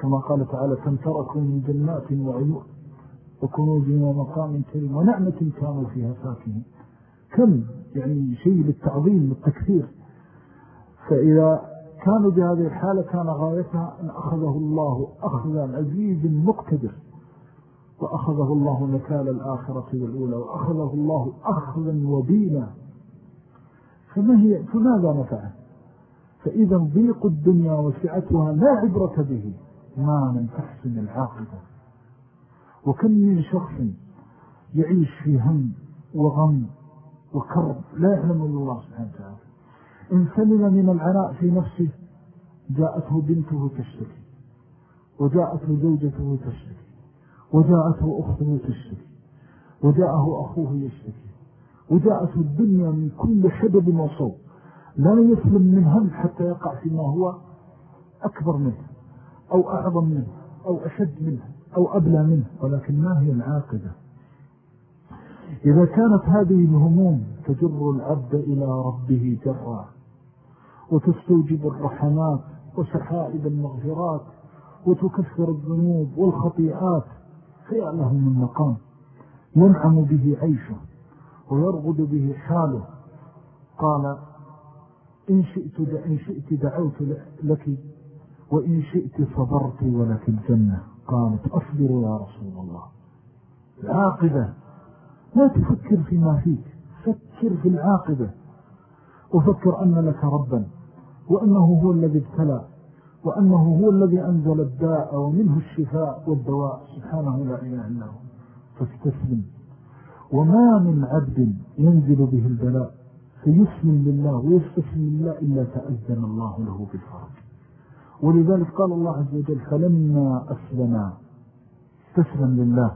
كما قال تعالى كم تركوا من جنات وعيون وكنوز ومقام كريم ونعمة كانوا فيها ساكنين. كم؟ يعني شيء للتعظيم والتكثير فإذا كانوا بهذه الحالة كان غايتها أن أخذه الله أخذا عزيز مقتدر. وأخذه الله نكال الآخرة والأولى وأخذه الله أخذا وبينا. فما هي؟ فماذا نفعه فإذا ضيق الدنيا وسعتها لا عبرة به. ما لم تحسن العاقبة. وكم من شخص يعيش في هم وغم وكرب لا يعلم الله سبحانه وتعالى. إن سلم من العناء في نفسه جاءته بنته تشتكي. وجاءته زوجته تشتكي. وجاءته أخته تشتكي. وجاءه أخوه يشتكي. وجاءته الدنيا من كل حدب وصوب. لا يسلم من هم حتى يقع فيما هو أكبر منه. أو أعظم منه أو أشد منه أو أبلى منه ولكن ما هي العاقبة؟ إذا كانت هذه الهموم تجر العبد إلى ربه جرا وتستوجب الرحمات وسحائب المغفرات وتكفر الذنوب والخطيئات فيا له من مقام. ينعم به عيشه ويرغد به حاله. قال إن شئت, إن شئت دعوت لك وإن شئت صبرت ولك الجنة قالت أصبر يا رسول الله. العاقبة. لا تفكر فيما فيك. فكر في العاقبة. وفكر أن لك ربا. وأنه هو الذي ابتلى. وأنه هو الذي أنزل الداء ومنه الشفاء والدواء. سبحانه لا إله إلا هو. فاستسلم. وما من عبد ينزل به البلاء. فيسلم لله ويستسلم لله إلا تأذن الله له بالفرج. ولذلك قال الله عز وجل فلما أسلم تسلم لله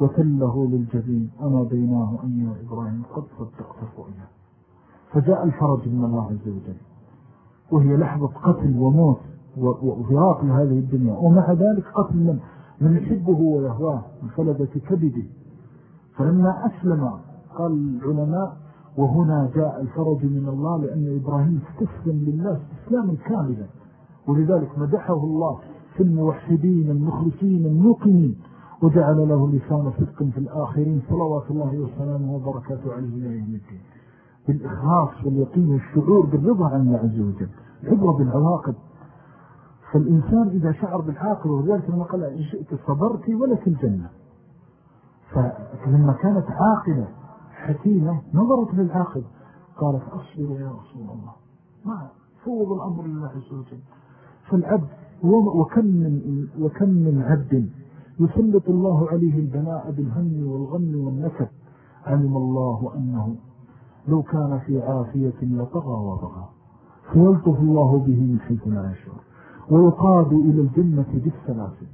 وتله للجبين وناديناه أن يا إبراهيم قد صدقت الرؤيا فجاء الفرج من الله عز وجل وهي لحظة قتل وموت وفراق لهذه الدنيا. ومع ذلك قتل من, من يحبه ويهواه من فلدة كبده. فلما أسلم قال العلماء وهنا جاء الفرج من الله لأن إبراهيم استسلم لله استسلاما كاملا. ولذلك مدحه الله في الموحدين المخلصين الموقنين وجعل له لسان صدق في الآخرين صلوات الله وسلامه وبركاته عليه إلى الدين. بالإخلاص واليقين والشعور بالرضا عن الله عز وجل عبرة بالعواقب. فالإنسان إذا شعر بالعاقبة وذلك لما قال إن شئت صبرت ولك الجنة. فلما كانت عاقلة حكيمة نظرت للعاقبة قالت أصبر يا رسول الله. ما فوض الأمر لله عز وجل؟ فالعبد وكم من, وكم من عبد يسلط الله عليه البلاء بالهم والغم والنكب علم الله أنه لو كان في عافية لطغى وطغى فيلطف الله به من حيث لا يشعر. ويقاد إلى الجنة بالسلاسل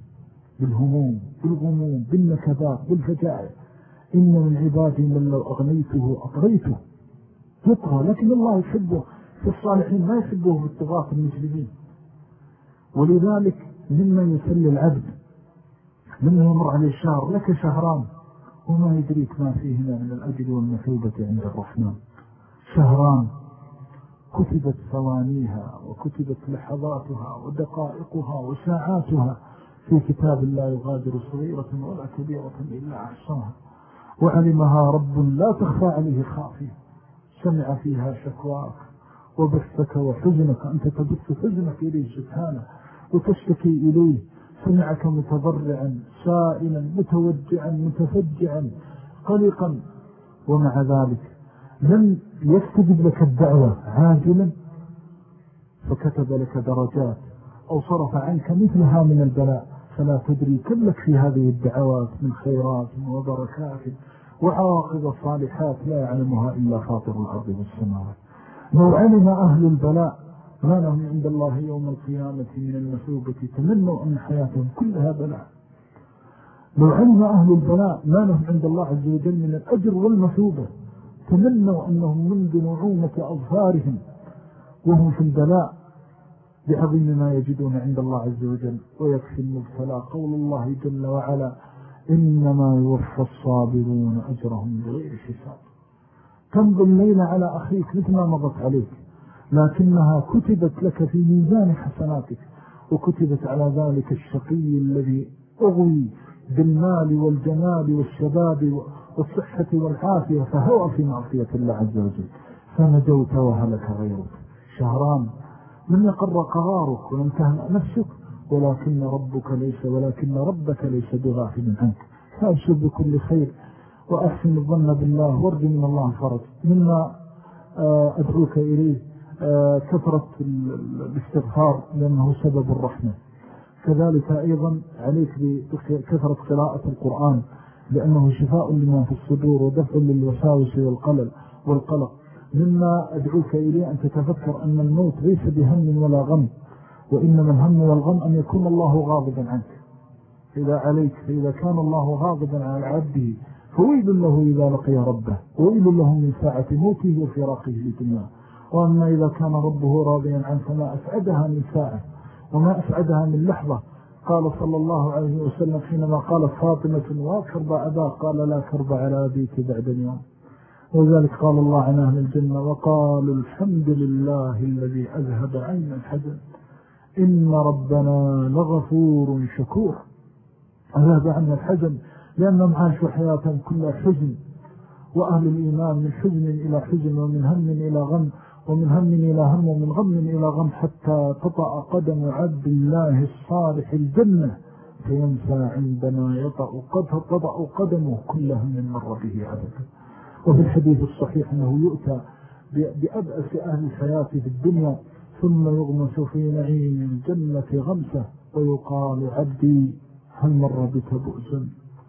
بالهموم بالغموم بالنكبات بالفجائع إن من عبادي من لو أغنيته أطغيته. يطغى لكن الله يحبه في الصالحين ما يحبه في اتغاث المسلمين ولذلك مما يسلي العبد مما يمر عليه الشهر لك شهران وما يدريك ما فيهما من الأجل والمثوبة عند الرحمن. شهران كتبت ثوانيها وكتبت لحظاتها ودقائقها وساعاتها في كتاب لا يغادر صغيرة ولا كبيرة إلا أحصاها. وعلمها رب لا تخفى عليه خافية. سمع فيها شكواك وبثك وحزنك أنت تبث حزنك إليه سبحانه وتشتكي إليه. سمعك متضرعا سائلا متوجعا متفجعا قلقا. ومع ذلك لم يستجب لك الدعوة عاجلا فكتب لك درجات أو صرف عنك مثلها من البلاء. فلا تدري كم لك في هذه الدعوات من خيرات وبركات وعواقب الصالحات لا يعلمها إلا فاطر الأرض والسماوات. لو علم أهل البلاء ما لهم عند الله يوم القيامة من المثوبة تمنوا أن حياتهم كلها بلاء. لو علم أهل البلاء ما لهم عند الله عز وجل من الأجر والمثوبة تمنوا أنهم منذ نعومة أظفارهم وهم في البلاء بعظيم ما يجدون عند الله عز وجل. ويكفي المبتلى قول الله جل وعلا إنما يوفى الصابرون أجرهم بغير حساب. تمضي الليل على أخيك مثل ما مضت عليك لكنها كتبت لك في ميزان حسناتك وكتبت على ذلك الشقي الذي أغوي بالمال والجمال والشباب والصحة والعافية فهو في معصية الله عز وجل. فنجوت وهلك غيرك شهران من يقر قرارك ولم تهنأ نفسك ولكن ربك ليس ولكن ربك ليس بغافل عنك. فأبشر بكل خير. وأحسن الظن بالله وارجو من الله فرج. مما آه، أدعوك إليه آه، كثرة الاستغفار لأنه سبب الرحمة. كذلك أيضا عليك بكثرة قراءة القرآن لأنه شفاء لما في الصدور ودفع للوساوس والقلق والقلق. مما أدعوك إليه أن تتفكر أن الموت ليس بهم ولا غم وإنما الهم والغم أن يكون الله غاضبا عنك. إذا عليك فإذا كان الله غاضبا على عبده فويل له إذا لقي ربه. وويل له من ساعة موته وفراقه لدنياه وأما إذا كان ربه راضيا عنه فما أسعدها من ساعة وما أسعدها من لحظة. قال صلى الله عليه وسلم حينما قالت فاطمة وكرب أبا قال لا كرب على أبيك بعد اليوم. وذلك قال الله عن أهل الجنة وقالوا الحمد لله الذي أذهب عين الحزن. إن ربنا لغفور شكور. أذهب عنا الحزن. لأنهم عاشوا حياتهم كلها حزن وأهل الإيمان من حزن إلى حزن ومن هم إلى غم ومن هم إلى هم ومن غم إلى غم حتى تطأ قدم عبد الله الصالح الجنة فينسى عندما يطأ تطأ قدمه كل هم مر به عبدا وفي الحديث الصحيح أنه يؤتى بأبأس أهل الحياة في الدنيا ثم يغمس في نعيم الجنة غمسة ويقال عبدي هل مر بك بؤس؟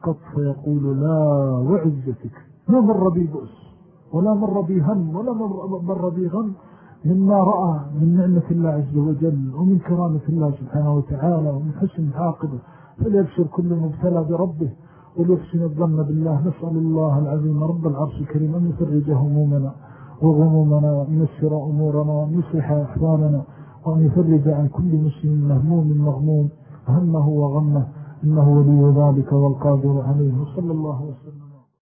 قط فيقول لا وعزتك. ما مر بي بؤس ولا مر بي هم ولا مر بي غم. مما رأى من نعمة الله عز وجل ومن كرامة الله سبحانه وتعالى ومن حسن عاقبه. فليبشر كل مبتلى بربه وليحسن الظن بالله. نسأل الله العظيم رب العرش الكريم أن يفرج همومنا وغمومنا وأن يسر أمورنا وأن يصلح أحوالنا وأن يفرج عن كل مسلم مهموم مغموم همه وغمه. إنه ولي ذلك والقادر عليه. صلى الله وسلم.